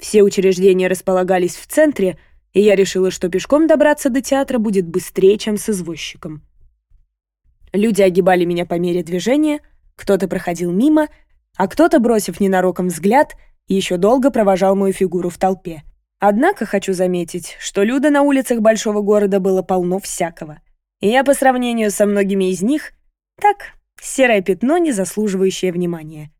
Все учреждения располагались в центре, и я решила, что пешком добраться до театра будет быстрее, чем с извозчиком. Люди огибали меня по мере движения, кто-то проходил мимо, а кто-то, бросив ненароком взгляд, еще долго провожал мою фигуру в толпе. Однако хочу заметить, что люда на улицах большого города было полно всякого — я по сравнению со многими из них так, серое пятно, не заслуживающее внимания.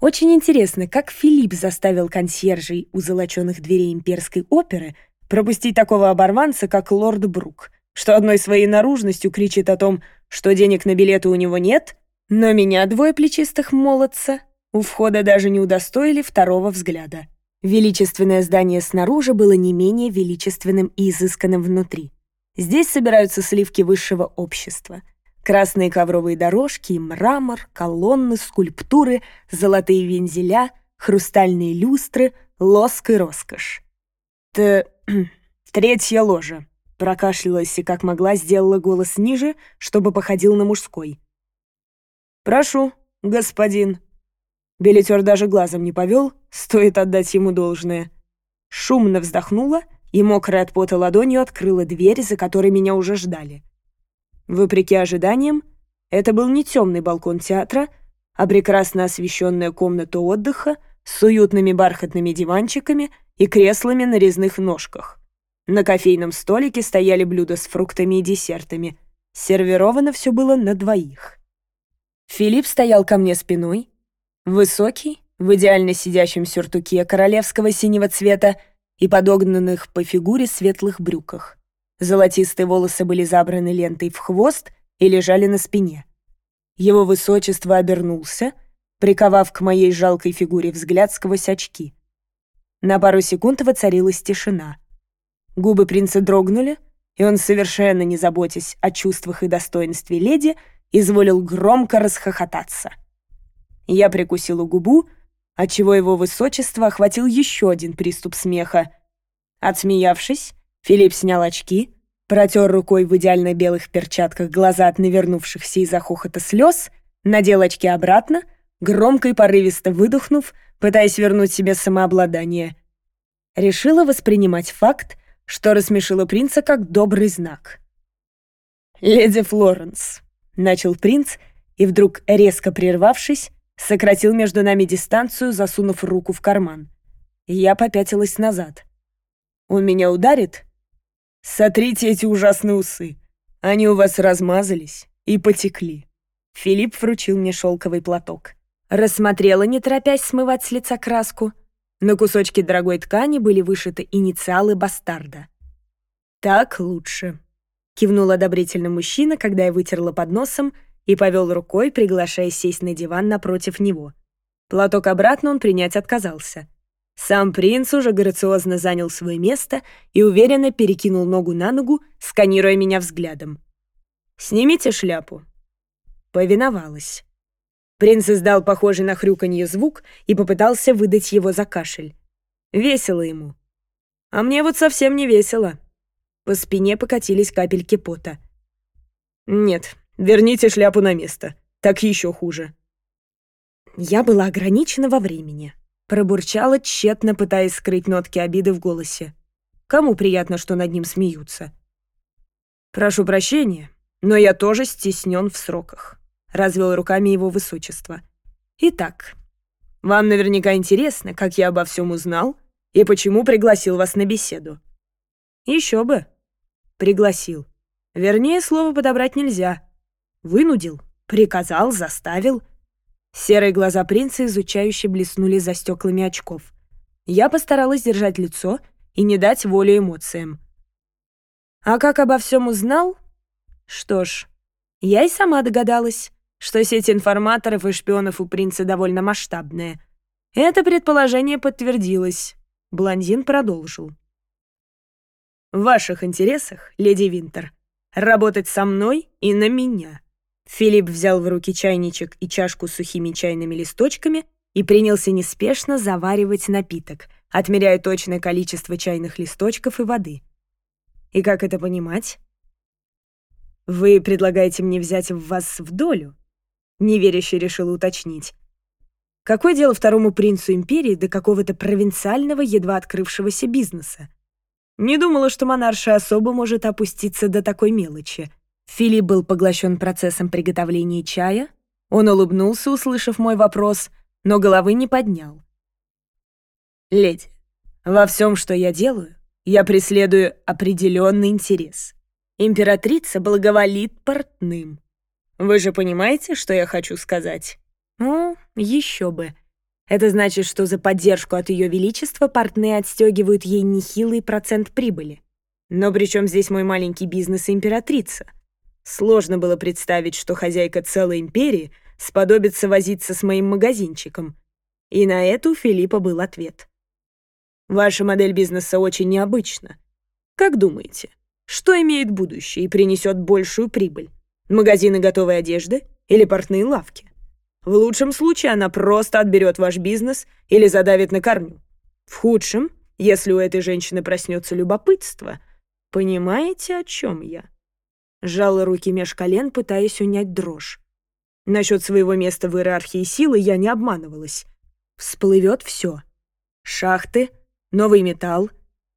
Очень интересно, как Филипп заставил консьержей у золоченных дверей имперской оперы пропустить такого оборванца, как лорд Брук, что одной своей наружностью кричит о том, что денег на билеты у него нет, но меня двое плечистых молодца у входа даже не удостоили второго взгляда. Величественное здание снаружи было не менее величественным и изысканным внутри. Здесь собираются сливки высшего общества. Красные ковровые дорожки, мрамор, колонны, скульптуры, золотые вензеля, хрустальные люстры, лоск и роскошь. Т... Третья ложа. Прокашлялась и как могла сделала голос ниже, чтобы походил на мужской. «Прошу, господин». Билетер даже глазом не повел, стоит отдать ему должное. Шумно вздохнула — и, мокрая от пота ладонью, открыла дверь, за которой меня уже ждали. Вопреки ожиданиям, это был не темный балкон театра, а прекрасно освещенная комната отдыха с уютными бархатными диванчиками и креслами на резных ножках. На кофейном столике стояли блюда с фруктами и десертами. Сервировано все было на двоих. Филипп стоял ко мне спиной, высокий, в идеально сидящем сюртуке королевского синего цвета, и подогнанных по фигуре светлых брюках. Золотистые волосы были забраны лентой в хвост и лежали на спине. Его высочество обернулся, приковав к моей жалкой фигуре взгляд сквозь очки. На пару секунд воцарилась тишина. Губы принца дрогнули, и он, совершенно не заботясь о чувствах и достоинстве леди, изволил громко расхохотаться. Я прикусила губу, отчего его высочество охватил еще один приступ смеха. Отсмеявшись, Филипп снял очки, протер рукой в идеально белых перчатках глаза от навернувшихся из-за хохота слез, надел очки обратно, громко и порывисто выдохнув, пытаясь вернуть себе самообладание. Решила воспринимать факт, что рассмешило принца как добрый знак. «Леди Флоренс», — начал принц, и вдруг, резко прервавшись, Сократил между нами дистанцию, засунув руку в карман. Я попятилась назад. «Он меня ударит?» «Сотрите эти ужасные усы. Они у вас размазались и потекли». Филипп вручил мне шелковый платок. Рассмотрела, не торопясь смывать с лица краску. На кусочке дорогой ткани были вышиты инициалы бастарда. «Так лучше», — кивнул одобрительно мужчина, когда я вытерла под носом — и повел рукой, приглашая сесть на диван напротив него. Платок обратно он принять отказался. Сам принц уже грациозно занял свое место и уверенно перекинул ногу на ногу, сканируя меня взглядом. «Снимите шляпу». Повиновалась. Принц издал похожий на хрюканье звук и попытался выдать его за кашель. Весело ему. А мне вот совсем не весело. По спине покатились капельки пота. «Нет, Верните шляпу на место. Так еще хуже. Я была ограничена во времени. Пробурчала, тщетно пытаясь скрыть нотки обиды в голосе. Кому приятно, что над ним смеются? «Прошу прощения, но я тоже стеснен в сроках», — развел руками его высочество. «Итак, вам наверняка интересно, как я обо всем узнал и почему пригласил вас на беседу». «Еще бы». «Пригласил. Вернее, слово подобрать нельзя. Вынудил, приказал, заставил. Серые глаза принца изучающе блеснули за стеклами очков. Я постаралась держать лицо и не дать волю эмоциям. А как обо всем узнал? Что ж, я и сама догадалась, что сеть информаторов и шпионов у принца довольно масштабная. Это предположение подтвердилось. Блондин продолжил. «В ваших интересах, леди Винтер, работать со мной и на меня. Филипп взял в руки чайничек и чашку с сухими чайными листочками и принялся неспешно заваривать напиток, отмеряя точное количество чайных листочков и воды. И как это понимать? «Вы предлагаете мне взять в вас в долю?» Неверяще решил уточнить. Какое дело второму принцу империи до какого-то провинциального, едва открывшегося бизнеса? Не думала, что монарша особо может опуститься до такой мелочи — Филипп был поглощен процессом приготовления чая. Он улыбнулся, услышав мой вопрос, но головы не поднял. «Леди, во всем, что я делаю, я преследую определенный интерес. Императрица благоволит портным. Вы же понимаете, что я хочу сказать?» «Ну, еще бы. Это значит, что за поддержку от Ее Величества портные отстегивают ей нехилый процент прибыли. Но при чем здесь мой маленький бизнес и императрица?» Сложно было представить, что хозяйка целой империи сподобится возиться с моим магазинчиком. И на эту у Филиппа был ответ. «Ваша модель бизнеса очень необычна. Как думаете, что имеет будущее и принесет большую прибыль? Магазины готовой одежды или портные лавки? В лучшем случае она просто отберет ваш бизнес или задавит на корню. В худшем, если у этой женщины проснется любопытство, понимаете, о чем я?» Сжала руки меж колен, пытаясь унять дрожь. Насчет своего места в иерархии силы я не обманывалась. Всплывет все. Шахты, новый металл.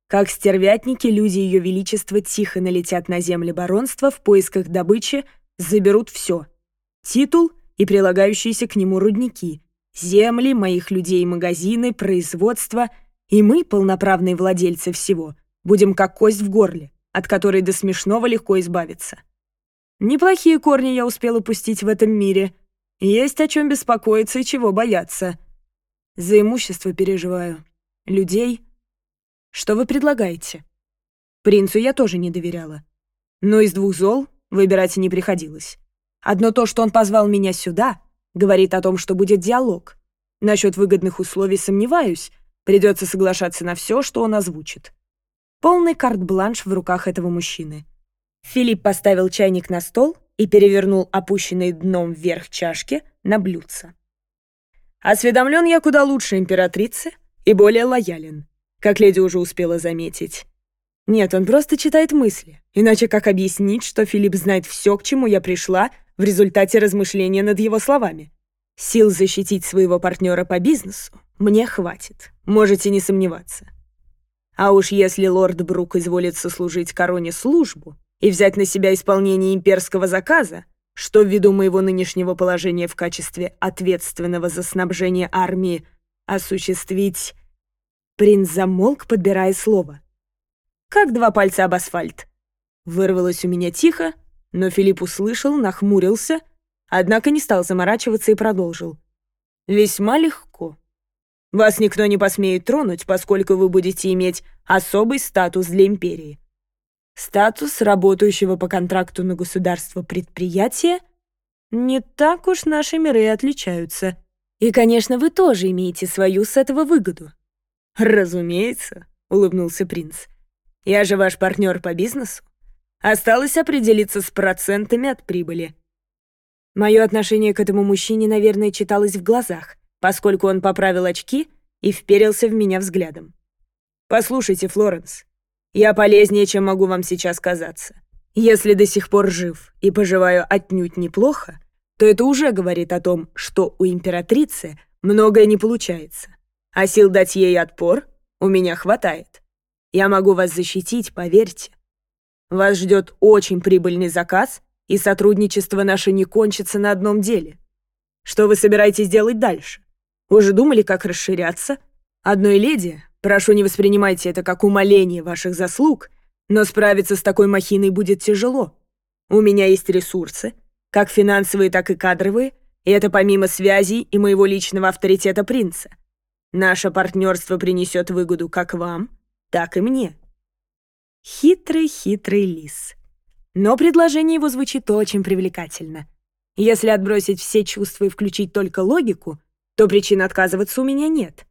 Как стервятники, люди Ее Величества тихо налетят на земли баронства в поисках добычи, заберут все. Титул и прилагающиеся к нему рудники. Земли, моих людей, магазины, производство. И мы, полноправные владельцы всего, будем как кость в горле от которой до смешного легко избавиться. Неплохие корни я успел упустить в этом мире. Есть о чем беспокоиться и чего бояться. За имущество переживаю. Людей. Что вы предлагаете? Принцу я тоже не доверяла. Но из двух зол выбирать не приходилось. Одно то, что он позвал меня сюда, говорит о том, что будет диалог. Насчет выгодных условий сомневаюсь. Придется соглашаться на все, что он озвучит. Полный карт-бланш в руках этого мужчины. Филипп поставил чайник на стол и перевернул опущенный дном вверх чашки на блюдце. «Осведомлен я куда лучше императрицы и более лоялен, как леди уже успела заметить. Нет, он просто читает мысли, иначе как объяснить, что Филипп знает все, к чему я пришла в результате размышления над его словами? Сил защитить своего партнера по бизнесу мне хватит, можете не сомневаться. А уж если лорд Брук изволит сослужить короне службу и взять на себя исполнение имперского заказа, что ввиду моего нынешнего положения в качестве ответственного за снабжение армии осуществить... Принц замолк, подбирая слово. «Как два пальца об асфальт». Вырвалось у меня тихо, но Филипп услышал, нахмурился, однако не стал заморачиваться и продолжил. «Весьма легко». Вас никто не посмеет тронуть, поскольку вы будете иметь особый статус для империи. Статус работающего по контракту на государство предприятия не так уж наши миры отличаются. И, конечно, вы тоже имеете свою с этого выгоду. Разумеется, улыбнулся принц. Я же ваш партнер по бизнесу. Осталось определиться с процентами от прибыли. Мое отношение к этому мужчине, наверное, читалось в глазах поскольку он поправил очки и вперился в меня взглядом. «Послушайте, Флоренс, я полезнее, чем могу вам сейчас казаться. Если до сих пор жив и поживаю отнюдь неплохо, то это уже говорит о том, что у императрицы многое не получается, а сил дать ей отпор у меня хватает. Я могу вас защитить, поверьте. Вас ждет очень прибыльный заказ, и сотрудничество наше не кончится на одном деле. Что вы собираетесь делать дальше? Уже думали, как расширяться? Одной леди, прошу, не воспринимайте это как умаление ваших заслуг, но справиться с такой махиной будет тяжело. У меня есть ресурсы, как финансовые, так и кадровые, и это помимо связей и моего личного авторитета принца. Наше партнерство принесет выгоду как вам, так и мне. Хитрый-хитрый лис. Но предложение его звучит очень привлекательно. Если отбросить все чувства и включить только логику, то причин отказываться у меня нет.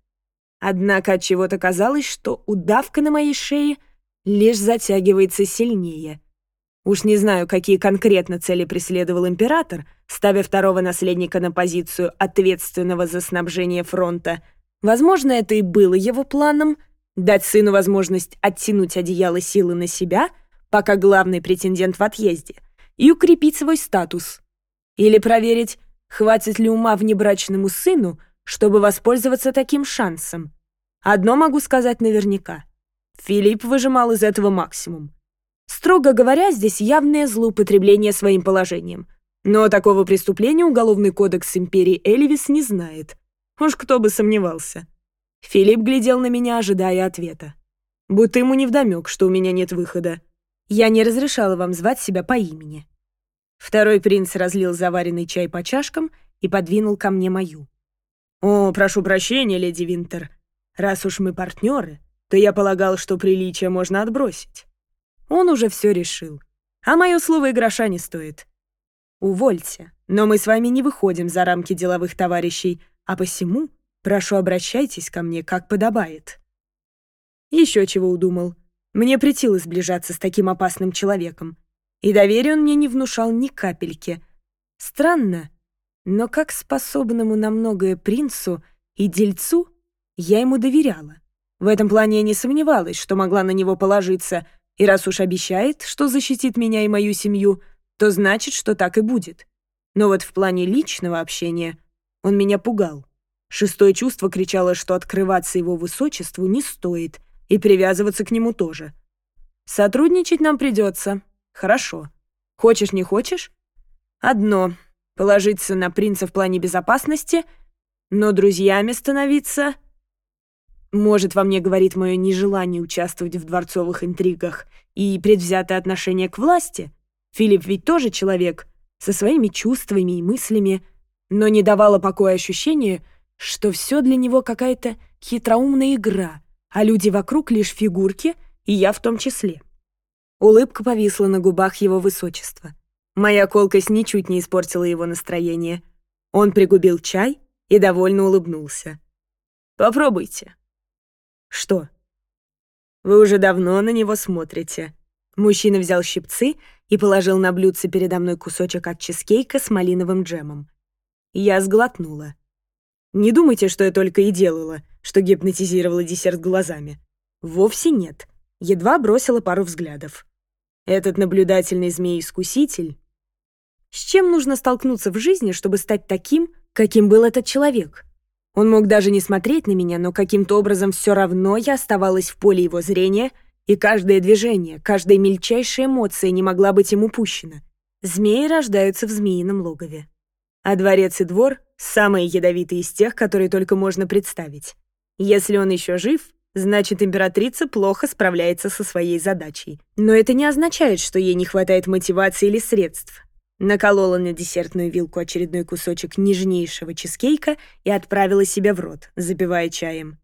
Однако от чего-то казалось, что удавка на моей шее лишь затягивается сильнее. Уж не знаю, какие конкретно цели преследовал император, ставя второго наследника на позицию ответственного за снабжение фронта. Возможно, это и было его планом — дать сыну возможность оттянуть одеяло силы на себя, пока главный претендент в отъезде, и укрепить свой статус. Или проверить, Хватит ли ума внебрачному сыну, чтобы воспользоваться таким шансом? Одно могу сказать наверняка. Филипп выжимал из этого максимум. Строго говоря, здесь явное злоупотребление своим положением. Но такого преступления Уголовный кодекс империи Эльвис не знает. Уж кто бы сомневался. Филипп глядел на меня, ожидая ответа. Будто ему невдомёк, что у меня нет выхода. Я не разрешала вам звать себя по имени. Второй принц разлил заваренный чай по чашкам и подвинул ко мне мою. «О, прошу прощения, леди Винтер. Раз уж мы партнеры, то я полагал, что приличие можно отбросить». Он уже все решил. А мое слово и гроша не стоит. Увольте, но мы с вами не выходим за рамки деловых товарищей, а посему прошу обращайтесь ко мне, как подобает. Еще чего удумал. Мне претило сближаться с таким опасным человеком. И доверия он мне не внушал ни капельки. Странно, но как способному на многое принцу и дельцу я ему доверяла. В этом плане я не сомневалась, что могла на него положиться, и раз уж обещает, что защитит меня и мою семью, то значит, что так и будет. Но вот в плане личного общения он меня пугал. Шестое чувство кричало, что открываться его высочеству не стоит, и привязываться к нему тоже. «Сотрудничать нам придется», Хорошо. Хочешь, не хочешь? Одно — положиться на принца в плане безопасности, но друзьями становиться... Может, во мне говорит мое нежелание участвовать в дворцовых интригах и предвзятое отношение к власти. Филипп ведь тоже человек, со своими чувствами и мыслями, но не давало покоя ощущение, что все для него какая-то хитроумная игра, а люди вокруг лишь фигурки, и я в том числе. Улыбка повисла на губах его высочества. Моя колкость ничуть не испортила его настроение. Он пригубил чай и довольно улыбнулся. «Попробуйте». «Что?» «Вы уже давно на него смотрите». Мужчина взял щипцы и положил на блюдце передо мной кусочек от чизкейка с малиновым джемом. Я сглотнула. Не думайте, что я только и делала, что гипнотизировала десерт глазами. Вовсе нет. Едва бросила пару взглядов. Этот наблюдательный змей-искуситель? С чем нужно столкнуться в жизни, чтобы стать таким, каким был этот человек? Он мог даже не смотреть на меня, но каким-то образом все равно я оставалась в поле его зрения, и каждое движение, каждая мельчайшая эмоция не могла быть им упущена. Змеи рождаются в змеином логове. А дворец и двор — самые ядовитые из тех, которые только можно представить. Если он еще жив, Значит, императрица плохо справляется со своей задачей. Но это не означает, что ей не хватает мотивации или средств. Наколола на десертную вилку очередной кусочек нежнейшего чизкейка и отправила себя в рот, запивая чаем.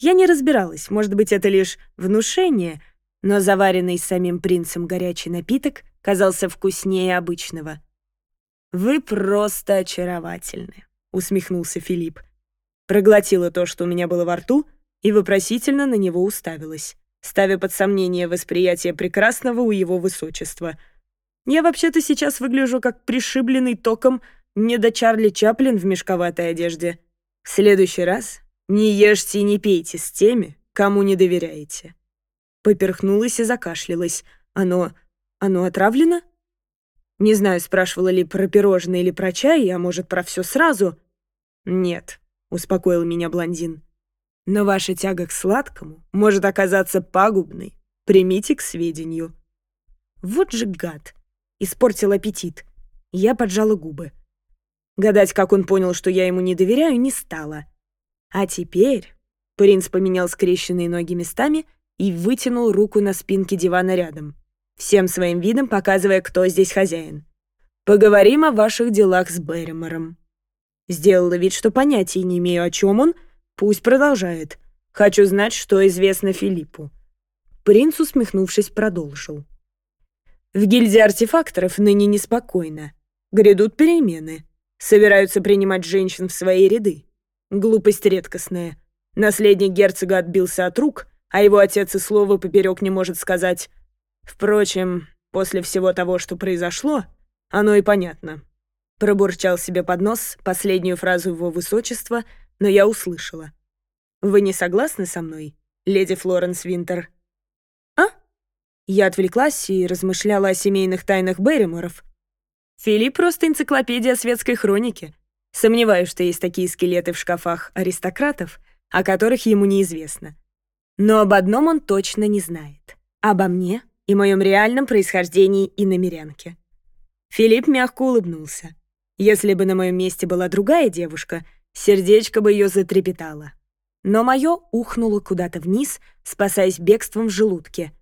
Я не разбиралась, может быть, это лишь внушение, но заваренный самим принцем горячий напиток казался вкуснее обычного. «Вы просто очаровательны», — усмехнулся Филипп. Проглотила то, что у меня было во рту — и вопросительно на него уставилась, ставя под сомнение восприятие прекрасного у его высочества. «Я вообще-то сейчас выгляжу как пришибленный током не до Чарли Чаплин в мешковатой одежде. В следующий раз не ешьте и не пейте с теми, кому не доверяете». Поперхнулась и закашлялась. «Оно... оно отравлено?» Не знаю, спрашивала ли про пирожные или про чай, а может, про все сразу. «Нет», — успокоил меня блондин. Но ваша тяга к сладкому может оказаться пагубной. Примите к сведению. Вот же гад. Испортил аппетит. Я поджала губы. Гадать, как он понял, что я ему не доверяю, не стала. А теперь принц поменял скрещенные ноги местами и вытянул руку на спинке дивана рядом, всем своим видом показывая, кто здесь хозяин. «Поговорим о ваших делах с Берримором». Сделала вид, что понятия не имею, о чем он — Пусть продолжает. Хочу знать, что известно Филиппу». Принц, усмехнувшись, продолжил. «В гильдии артефакторов ныне неспокойно. Грядут перемены. Собираются принимать женщин в свои ряды. Глупость редкостная. Наследник герцога отбился от рук, а его отец и слова поперек не может сказать. Впрочем, после всего того, что произошло, оно и понятно». Пробурчал себе под нос последнюю фразу его высочества — но я услышала. «Вы не согласны со мной, леди Флоренс Винтер?» «А?» Я отвлеклась и размышляла о семейных тайнах Берриморов. «Филипп просто энциклопедия светской хроники. Сомневаюсь, что есть такие скелеты в шкафах аристократов, о которых ему неизвестно. Но об одном он точно не знает. Обо мне и моем реальном происхождении и намерянке». Филипп мягко улыбнулся. Если бы на моем месте была другая девушка — Сердечко бы ее затрепетало. Но мое ухнуло куда-то вниз, спасаясь бегством в желудке.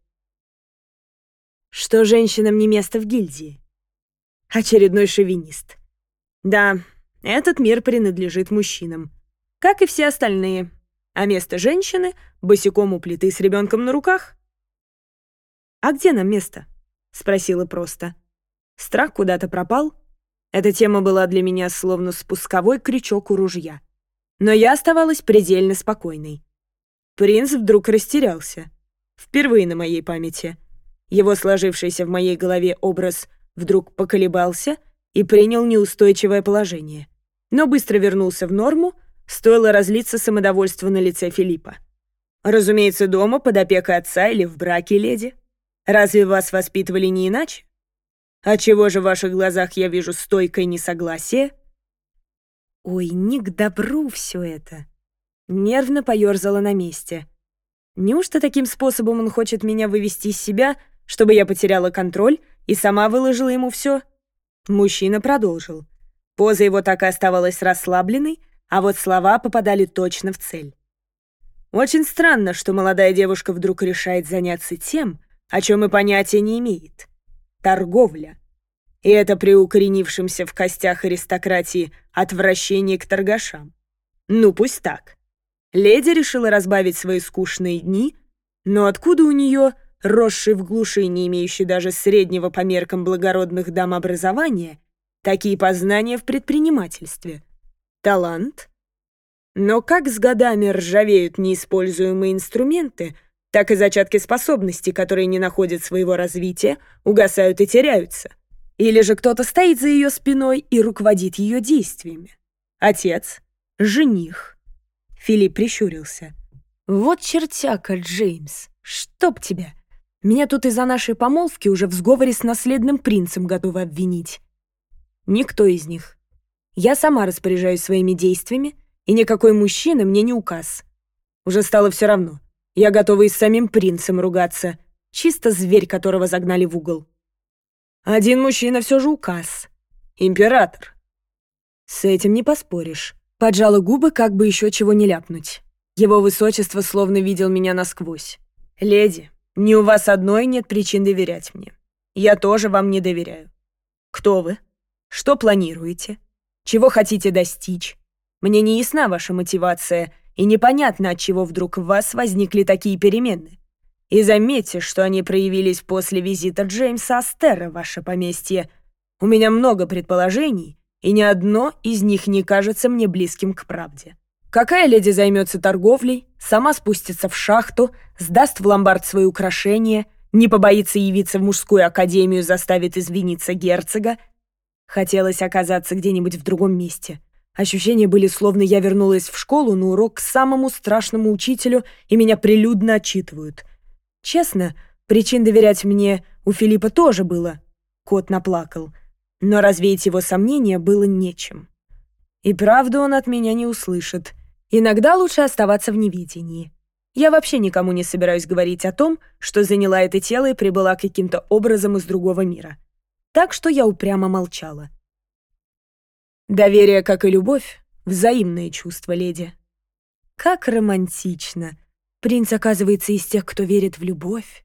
Что женщинам не место в гильдии? Очередной шовинист. Да, этот мир принадлежит мужчинам. Как и все остальные. А место женщины — босиком у плиты с ребенком на руках. «А где нам место?» — спросила просто. Страх куда-то пропал, эта тема была для меня словно спусковой крючок у ружья. Но я оставалась предельно спокойной. Принц вдруг растерялся. Впервые на моей памяти. Его сложившийся в моей голове образ вдруг поколебался и принял неустойчивое положение. Но быстро вернулся в норму, стоило разлиться самодовольство на лице Филиппа. «Разумеется, дома, под опекой отца или в браке, леди. Разве вас воспитывали не иначе?» А чего же в ваших глазах я вижу стойкое несогласие? Ой, не к добру все это. Нервно поерзала на месте. Неужто таким способом он хочет меня вывести из себя, чтобы я потеряла контроль и сама выложила ему все? Мужчина продолжил. Поза его так и оставалась расслабленной, а вот слова попадали точно в цель. Очень странно, что молодая девушка вдруг решает заняться тем, о чем и понятия не имеет торговля. И это при укоренившемся в костях аристократии отвращении к торгашам. Ну, пусть так. Леди решила разбавить свои скучные дни, но откуда у нее, росший в глуши, не имеющий даже среднего по меркам благородных дам образования, такие познания в предпринимательстве? Талант? Но как с годами ржавеют неиспользуемые инструменты — так и зачатки способностей, которые не находят своего развития, угасают и теряются. Или же кто-то стоит за ее спиной и руководит ее действиями. Отец, жених. Филипп прищурился. «Вот чертяка, Джеймс, чтоб тебя! Меня тут из-за нашей помолвки уже в сговоре с наследным принцем готовы обвинить. Никто из них. Я сама распоряжаюсь своими действиями, и никакой мужчина мне не указ. Уже стало все равно, я готова и с самим принцем ругаться. Чисто зверь, которого загнали в угол. Один мужчина все же указ. Император. С этим не поспоришь. Поджала губы, как бы еще чего не ляпнуть. Его высочество словно видел меня насквозь. «Леди, ни у вас одной нет причин доверять мне. Я тоже вам не доверяю. Кто вы? Что планируете? Чего хотите достичь? Мне не ясна ваша мотивация, и непонятно, от чего вдруг в вас возникли такие перемены. И заметьте, что они проявились после визита Джеймса Астера в ваше поместье. У меня много предположений, и ни одно из них не кажется мне близким к правде. Какая леди займется торговлей, сама спустится в шахту, сдаст в ломбард свои украшения, не побоится явиться в мужскую академию, заставит извиниться герцога? Хотелось оказаться где-нибудь в другом месте. Ощущения были, словно я вернулась в школу на урок к самому страшному учителю, и меня прилюдно отчитывают. Честно, причин доверять мне у Филиппа тоже было. Кот наплакал. Но развеять его сомнения было нечем. И правду он от меня не услышит. Иногда лучше оставаться в невидении. Я вообще никому не собираюсь говорить о том, что заняла это тело и прибыла каким-то образом из другого мира. Так что я упрямо молчала. Доверие, как и любовь, взаимные чувства, леди. Как романтично. Принц оказывается из тех, кто верит в любовь.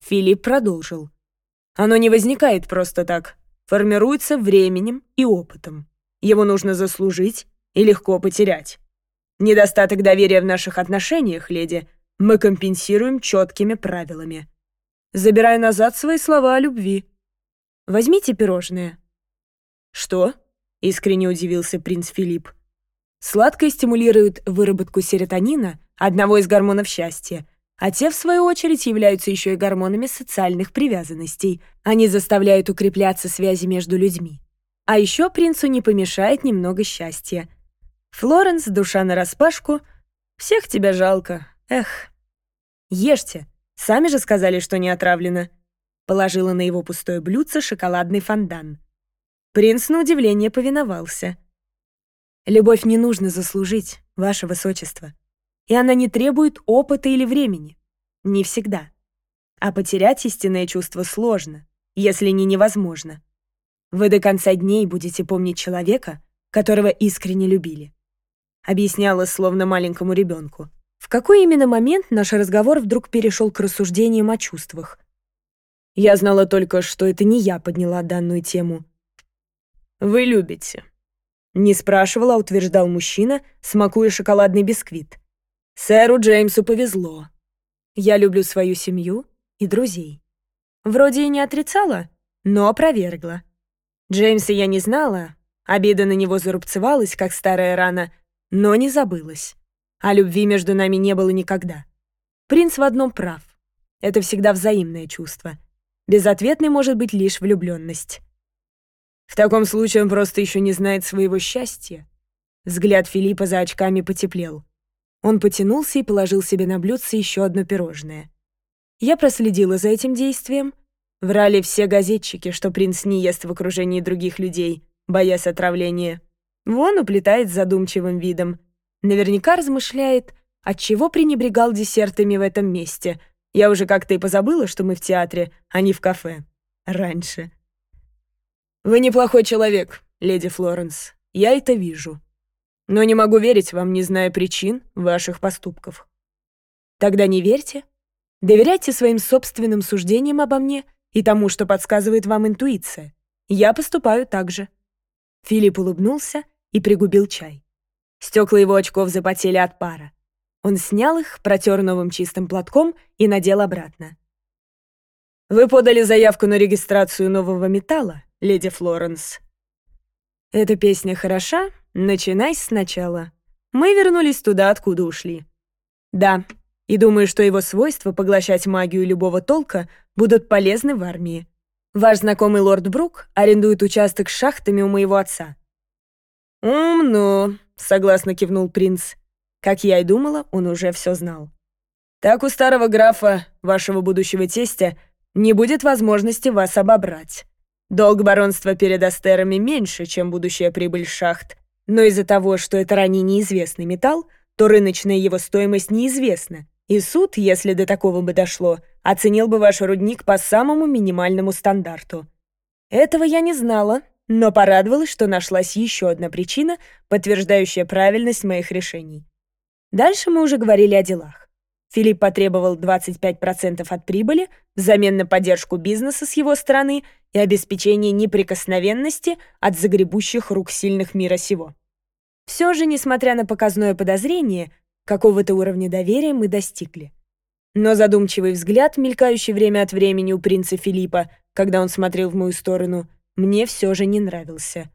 Филипп продолжил. Оно не возникает просто так. Формируется временем и опытом. Его нужно заслужить и легко потерять. Недостаток доверия в наших отношениях, леди, мы компенсируем четкими правилами. Забираю назад свои слова о любви. Возьмите пирожное. Что? — искренне удивился принц Филипп. «Сладкое стимулирует выработку серотонина, одного из гормонов счастья, а те, в свою очередь, являются еще и гормонами социальных привязанностей. Они заставляют укрепляться связи между людьми. А еще принцу не помешает немного счастья. Флоренс, душа нараспашку. Всех тебя жалко. Эх. Ешьте. Сами же сказали, что не отравлено. Положила на его пустое блюдце шоколадный фондан. Принц на удивление повиновался. «Любовь не нужно заслужить, ваше высочество. И она не требует опыта или времени. Не всегда. А потерять истинное чувство сложно, если не невозможно. Вы до конца дней будете помнить человека, которого искренне любили». Объясняла словно маленькому ребенку. В какой именно момент наш разговор вдруг перешел к рассуждениям о чувствах? Я знала только, что это не я подняла данную тему, вы любите?» Не спрашивала, а утверждал мужчина, смакуя шоколадный бисквит. «Сэру Джеймсу повезло. Я люблю свою семью и друзей». Вроде и не отрицала, но опровергла. Джеймса я не знала, обида на него зарубцевалась, как старая рана, но не забылась. А любви между нами не было никогда. Принц в одном прав. Это всегда взаимное чувство. Безответной может быть лишь влюбленность. В таком случае он просто еще не знает своего счастья. Взгляд Филиппа за очками потеплел. Он потянулся и положил себе на блюдце еще одно пирожное. Я проследила за этим действием. Врали все газетчики, что принц не ест в окружении других людей, боясь отравления. Вон уплетает с задумчивым видом. Наверняка размышляет, отчего пренебрегал десертами в этом месте. Я уже как-то и позабыла, что мы в театре, а не в кафе. Раньше. «Вы неплохой человек, леди Флоренс. Я это вижу. Но не могу верить вам, не зная причин ваших поступков». «Тогда не верьте. Доверяйте своим собственным суждениям обо мне и тому, что подсказывает вам интуиция. Я поступаю так же». Филипп улыбнулся и пригубил чай. Стекла его очков запотели от пара. Он снял их, протер новым чистым платком и надел обратно. «Вы подали заявку на регистрацию нового металла леди Флоренс. Эта песня хороша? Начинай сначала. Мы вернулись туда, откуда ушли. Да, и думаю, что его свойства поглощать магию любого толка будут полезны в армии. Ваш знакомый лорд Брук арендует участок с шахтами у моего отца. «Умно», — согласно кивнул принц. Как я и думала, он уже все знал. «Так у старого графа, вашего будущего тестя, не будет возможности вас обобрать. Долг баронства перед астерами меньше, чем будущая прибыль шахт, но из-за того, что это ранее неизвестный металл, то рыночная его стоимость неизвестна, и суд, если до такого бы дошло, оценил бы ваш рудник по самому минимальному стандарту. Этого я не знала, но порадовалась, что нашлась еще одна причина, подтверждающая правильность моих решений. Дальше мы уже говорили о делах. Филипп потребовал 25% от прибыли взамен на поддержку бизнеса с его стороны и обеспечение неприкосновенности от загребущих рук сильных мира сего. Все же, несмотря на показное подозрение, какого-то уровня доверия мы достигли. Но задумчивый взгляд, мелькающий время от времени у принца Филиппа, когда он смотрел в мою сторону, мне все же не нравился.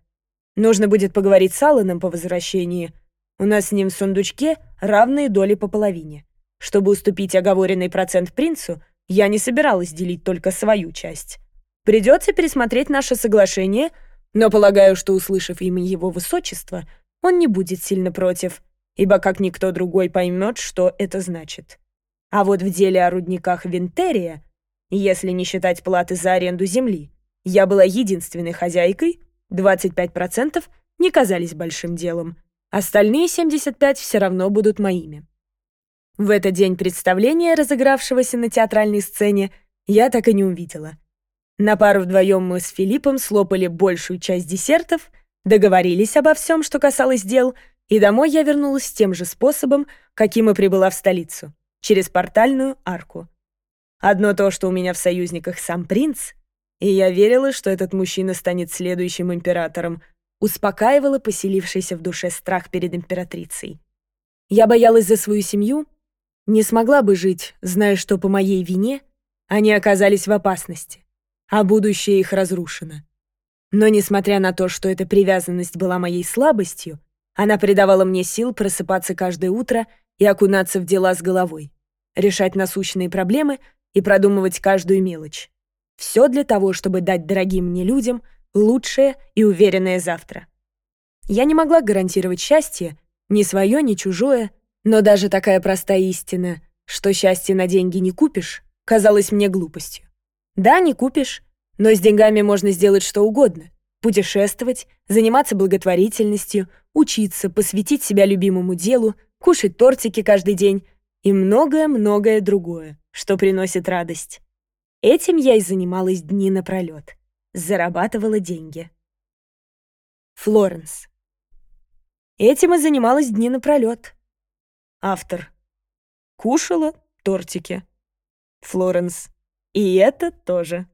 Нужно будет поговорить с Алланом по возвращении. У нас с ним в сундучке равные доли по половине. Чтобы уступить оговоренный процент принцу, я не собиралась делить только свою часть. Придется пересмотреть наше соглашение, но полагаю, что, услышав имя его высочества, он не будет сильно против, ибо как никто другой поймет, что это значит. А вот в деле о рудниках Винтерия, если не считать платы за аренду земли, я была единственной хозяйкой, 25% не казались большим делом. Остальные 75% все равно будут моими. В этот день представления, разыгравшегося на театральной сцене, я так и не увидела. На пару вдвоем мы с Филиппом слопали большую часть десертов, договорились обо всем, что касалось дел, и домой я вернулась тем же способом, каким и прибыла в столицу, через портальную арку. Одно то, что у меня в союзниках сам принц, и я верила, что этот мужчина станет следующим императором, успокаивало поселившийся в душе страх перед императрицей. Я боялась за свою семью, не смогла бы жить, зная, что по моей вине они оказались в опасности, а будущее их разрушено. Но несмотря на то, что эта привязанность была моей слабостью, она придавала мне сил просыпаться каждое утро и окунаться в дела с головой, решать насущные проблемы и продумывать каждую мелочь. Все для того, чтобы дать дорогим мне людям лучшее и уверенное завтра. Я не могла гарантировать счастье, ни свое, ни чужое, но даже такая простая истина, что счастье на деньги не купишь, казалась мне глупостью. Да, не купишь, но с деньгами можно сделать что угодно. Путешествовать, заниматься благотворительностью, учиться, посвятить себя любимому делу, кушать тортики каждый день и многое-многое другое, что приносит радость. Этим я и занималась дни напролет. Зарабатывала деньги. Флоренс. Этим и занималась дни напролет. Автор. Кушала тортики. Флоренс. И это тоже.